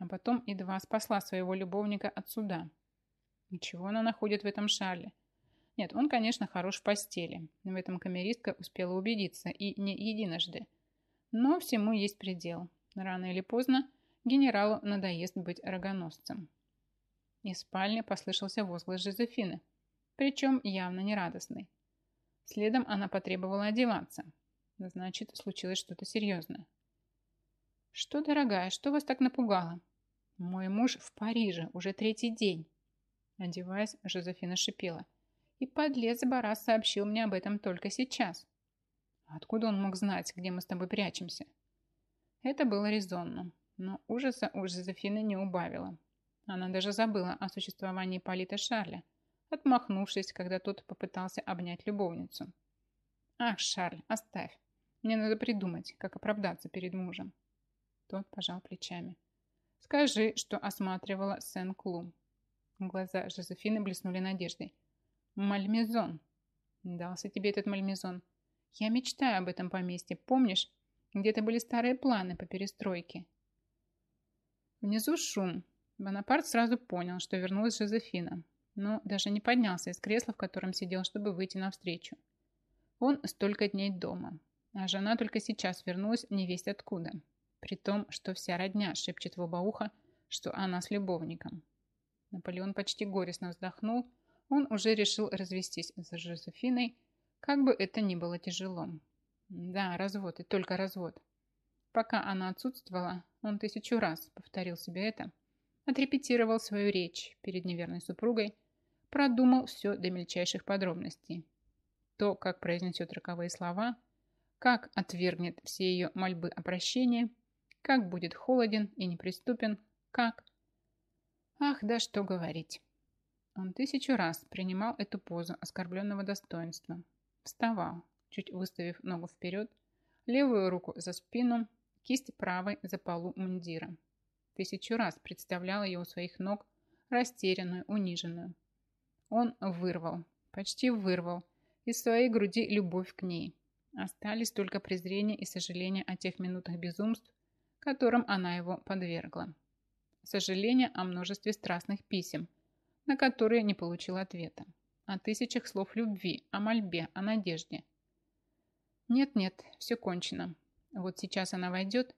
а потом едва спасла своего любовника от суда. Ничего она находит в этом Шарле. Нет, он, конечно, хорош в постели. В этом камеристка успела убедиться, и не единожды. Но всему есть предел. Рано или поздно генералу надоест быть рогоносцем. Из спальни послышался возглас Жозефины, причем явно нерадостный. Следом она потребовала одеваться. Значит, случилось что-то серьезное. «Что, дорогая, что вас так напугало?» «Мой муж в Париже уже третий день». Одеваясь, Жозефина шипела. «И подлец Барас сообщил мне об этом только сейчас». «Откуда он мог знать, где мы с тобой прячемся?» Это было резонно, но ужаса у Жозефины не убавило. Она даже забыла о существовании Полита Шарля – отмахнувшись, когда тот попытался обнять любовницу. «Ах, Шарль, оставь. Мне надо придумать, как оправдаться перед мужем». Тот пожал плечами. «Скажи, что осматривала Сен-Клум». Глаза Жозефины блеснули надеждой. «Мальмезон». «Дался тебе этот мальмезон. Я мечтаю об этом поместье. Помнишь, где-то были старые планы по перестройке?» Внизу шум. Бонапарт сразу понял, что вернулась Жозефина но даже не поднялся из кресла, в котором сидел, чтобы выйти навстречу. Он столько дней дома, а жена только сейчас вернулась невесть откуда, при том, что вся родня шепчет в оба уха, что она с любовником. Наполеон почти горестно вздохнул, он уже решил развестись за Жозефиной, как бы это ни было тяжело. Да, развод, и только развод. Пока она отсутствовала, он тысячу раз повторил себе это, отрепетировал свою речь перед неверной супругой, продумал все до мельчайших подробностей. То, как произнесет роковые слова, как отвергнет все ее мольбы о прощении, как будет холоден и неприступен, как... Ах, да что говорить. Он тысячу раз принимал эту позу оскорбленного достоинства. Вставал, чуть выставив ногу вперед, левую руку за спину, кисть правой за полу мундира. Тысячу раз представлял ее у своих ног, растерянную, униженную, он вырвал, почти вырвал из своей груди любовь к ней. Остались только презрение и сожаление о тех минутах безумств, которым она его подвергла. Сожаление о множестве страстных писем, на которые не получил ответа. О тысячах слов любви, о мольбе, о надежде. Нет-нет, все кончено. Вот сейчас она войдет,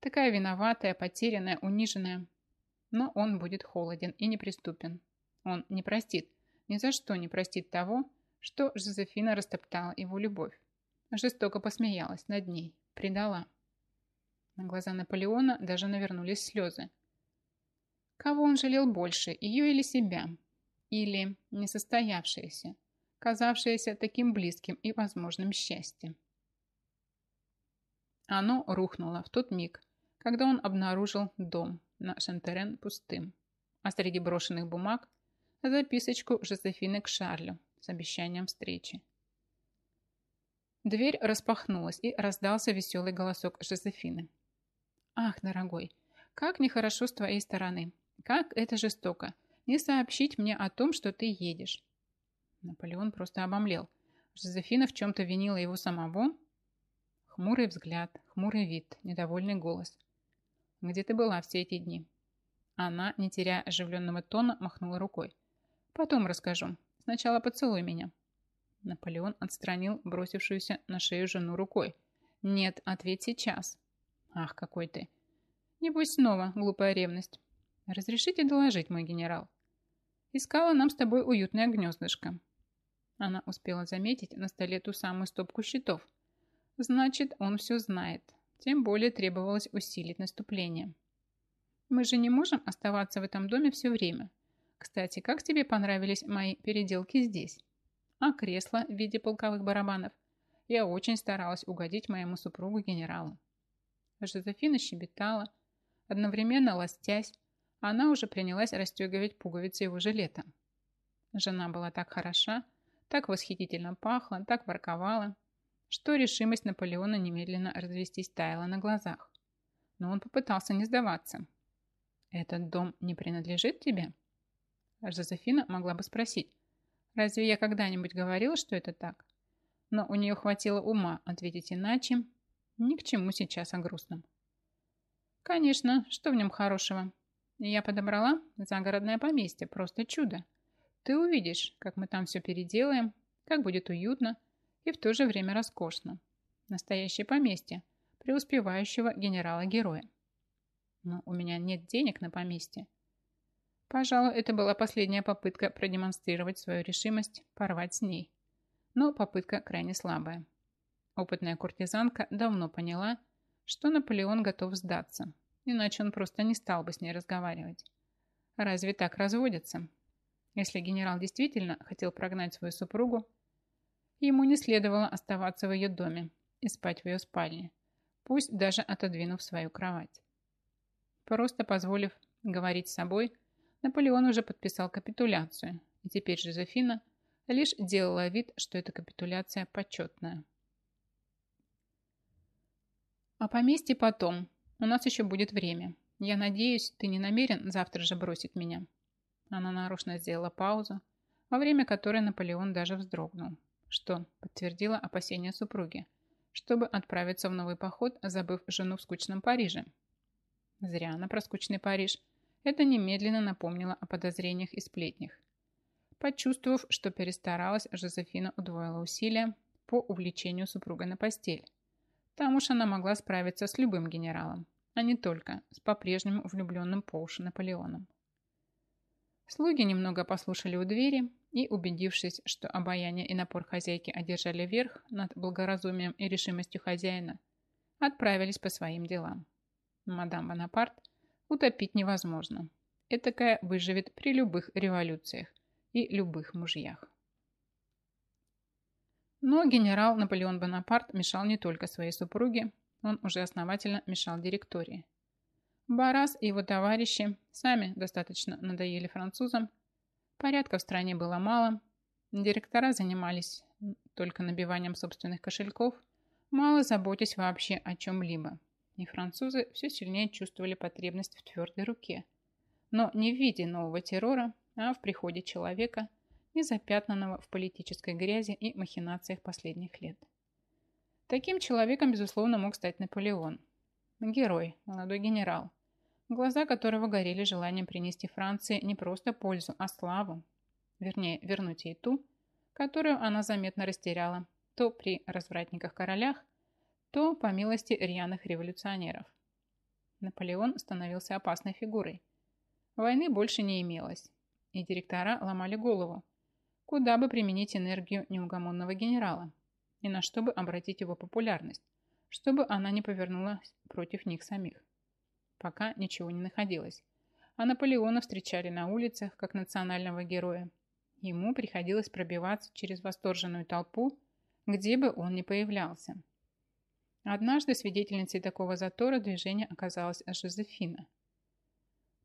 такая виноватая, потерянная, униженная. Но он будет холоден и неприступен. Он не простит, ни за что не простит того, что Жозефина растоптала его любовь. Жестоко посмеялась над ней, предала. На глаза Наполеона даже навернулись слезы. Кого он жалел больше, ее или себя? Или несостоявшееся, казавшееся таким близким и возможным счастьем? Оно рухнуло в тот миг, когда он обнаружил дом на Шантерен пустым, а среди брошенных бумаг записочку Жозефины к Шарлю с обещанием встречи. Дверь распахнулась, и раздался веселый голосок Жозефины. «Ах, дорогой, как нехорошо с твоей стороны. Как это жестоко. Не сообщить мне о том, что ты едешь». Наполеон просто обомлел. Жозефина в чем-то винила его самого. Хмурый взгляд, хмурый вид, недовольный голос. «Где ты была все эти дни?» Она, не теряя оживленного тона, махнула рукой. «Потом расскажу. Сначала поцелуй меня». Наполеон отстранил бросившуюся на шею жену рукой. «Нет, ответь сейчас». «Ах, какой ты!» «Небось снова глупая ревность». «Разрешите доложить, мой генерал?» «Искала нам с тобой уютное гнездышко». Она успела заметить на столе ту самую стопку счетов. «Значит, он все знает. Тем более требовалось усилить наступление». «Мы же не можем оставаться в этом доме все время. Кстати, как тебе понравились мои переделки здесь?» а кресло в виде полковых барабанов. Я очень старалась угодить моему супругу-генералу. Жозефина щебетала, одновременно ластясь, она уже принялась расстегивать пуговицы его жилета. Жена была так хороша, так восхитительно пахла, так ворковала, что решимость Наполеона немедленно развестись таяла на глазах. Но он попытался не сдаваться. «Этот дом не принадлежит тебе?» Жозефина могла бы спросить, Разве я когда-нибудь говорила, что это так? Но у нее хватило ума ответить иначе. Ни к чему сейчас о грустном. Конечно, что в нем хорошего? Я подобрала загородное поместье, просто чудо. Ты увидишь, как мы там все переделаем, как будет уютно и в то же время роскошно. Настоящее поместье преуспевающего генерала-героя. Но у меня нет денег на поместье. Пожалуй, это была последняя попытка продемонстрировать свою решимость порвать с ней. Но попытка крайне слабая. Опытная куртизанка давно поняла, что Наполеон готов сдаться, иначе он просто не стал бы с ней разговаривать. Разве так разводятся? Если генерал действительно хотел прогнать свою супругу, ему не следовало оставаться в ее доме и спать в ее спальне, пусть даже отодвинув свою кровать. Просто позволив говорить с собой – Наполеон уже подписал капитуляцию, и теперь Жозефина лишь делала вид, что эта капитуляция почетная. «А поместье потом. У нас еще будет время. Я надеюсь, ты не намерен завтра же бросить меня». Она нарочно сделала паузу, во время которой Наполеон даже вздрогнул, что подтвердило опасения супруги, чтобы отправиться в новый поход, забыв жену в скучном Париже. Зря она про скучный Париж – это немедленно напомнило о подозрениях и сплетнях. Почувствовав, что перестаралась, Жозефина удвоила усилия по увлечению супруга на постель. Там уж она могла справиться с любым генералом, а не только с по-прежнему влюбленным по уши Наполеоном. Слуги немного послушали у двери и, убедившись, что обаяние и напор хозяйки одержали верх над благоразумием и решимостью хозяина, отправились по своим делам. Мадам Бонапарт – утопить невозможно. Этакая выживет при любых революциях и любых мужьях. Но генерал Наполеон Бонапарт мешал не только своей супруге, он уже основательно мешал директории. Барас и его товарищи сами достаточно надоели французам, порядка в стране было мало, директора занимались только набиванием собственных кошельков, мало заботясь вообще о чем-либо – и французы все сильнее чувствовали потребность в твердой руке. Но не в виде нового террора, а в приходе человека, не запятнанного в политической грязи и махинациях последних лет. Таким человеком, безусловно, мог стать Наполеон. Герой, молодой генерал, глаза которого горели желанием принести Франции не просто пользу, а славу. Вернее, вернуть ей ту, которую она заметно растеряла то при развратниках-королях, то по милости рьяных революционеров. Наполеон становился опасной фигурой. Войны больше не имелось, и директора ломали голову, куда бы применить энергию неугомонного генерала и на что бы обратить его популярность, чтобы она не повернулась против них самих. Пока ничего не находилось. А Наполеона встречали на улицах как национального героя. Ему приходилось пробиваться через восторженную толпу, где бы он ни появлялся. Однажды свидетельницей такого затора движения оказалась Жозефина.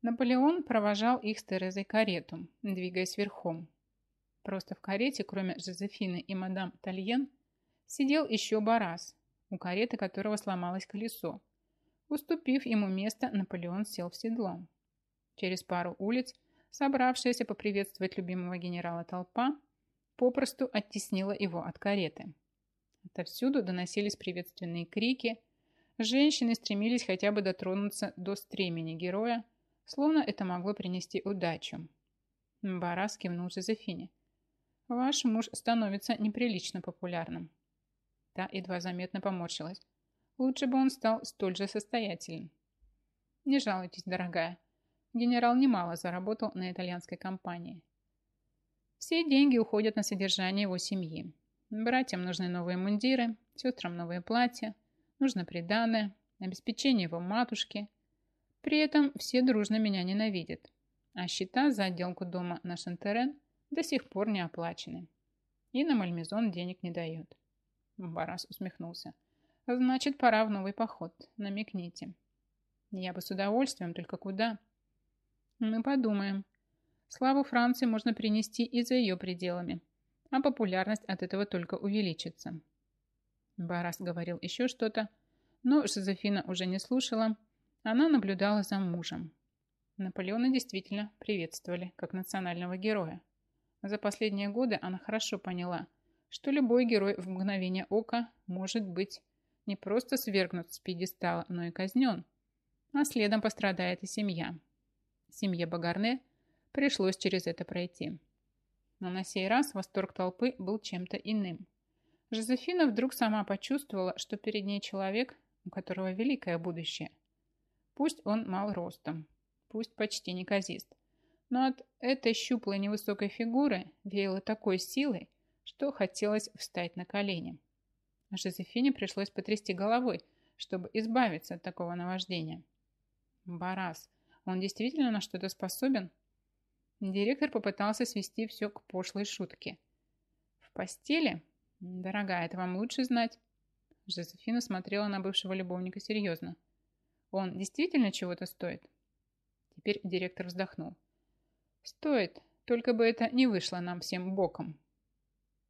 Наполеон провожал их с Терезой карету, двигаясь верхом. Просто в карете, кроме Жозефины и мадам Тальен, сидел еще Барас, у кареты которого сломалось колесо. Уступив ему место, Наполеон сел в седло. Через пару улиц, собравшаяся поприветствовать любимого генерала толпа, попросту оттеснила его от кареты. Отовсюду доносились приветственные крики. Женщины стремились хотя бы дотронуться до стремени героя, словно это могло принести удачу. Барас кивнул Жозефине. «Ваш муж становится неприлично популярным». Та едва заметно поморщилась. Лучше бы он стал столь же состоятельным. Не жалуйтесь, дорогая. Генерал немало заработал на итальянской компании. Все деньги уходят на содержание его семьи. Братьям нужны новые мундиры, сестрам новые платья, нужно приданное, обеспечение его матушки. При этом все дружно меня ненавидят, а счета за отделку дома на Шантерен до сих пор не оплачены. И на Мальмезон денег не дает. Барас усмехнулся. Значит, пора в новый поход. Намекните. Я бы с удовольствием, только куда? Мы подумаем. Славу Франции можно принести и за ее пределами а популярность от этого только увеличится. Барас говорил еще что-то, но Жозефина уже не слушала. Она наблюдала за мужем. Наполеона действительно приветствовали как национального героя. За последние годы она хорошо поняла, что любой герой в мгновение ока может быть не просто свергнут с пьедестала, но и казнен, а следом пострадает и семья. Семье Багарне пришлось через это пройти. Но на сей раз восторг толпы был чем-то иным. Жозефина вдруг сама почувствовала, что перед ней человек, у которого великое будущее. Пусть он мал ростом, пусть почти неказист, но от этой щуплой невысокой фигуры веяло такой силой, что хотелось встать на колени. Жозефине пришлось потрясти головой, чтобы избавиться от такого наваждения. Барас, он действительно на что-то способен? Директор попытался свести все к пошлой шутке. «В постели? Дорогая, это вам лучше знать». Жозефина смотрела на бывшего любовника серьезно. «Он действительно чего-то стоит?» Теперь директор вздохнул. «Стоит, только бы это не вышло нам всем боком».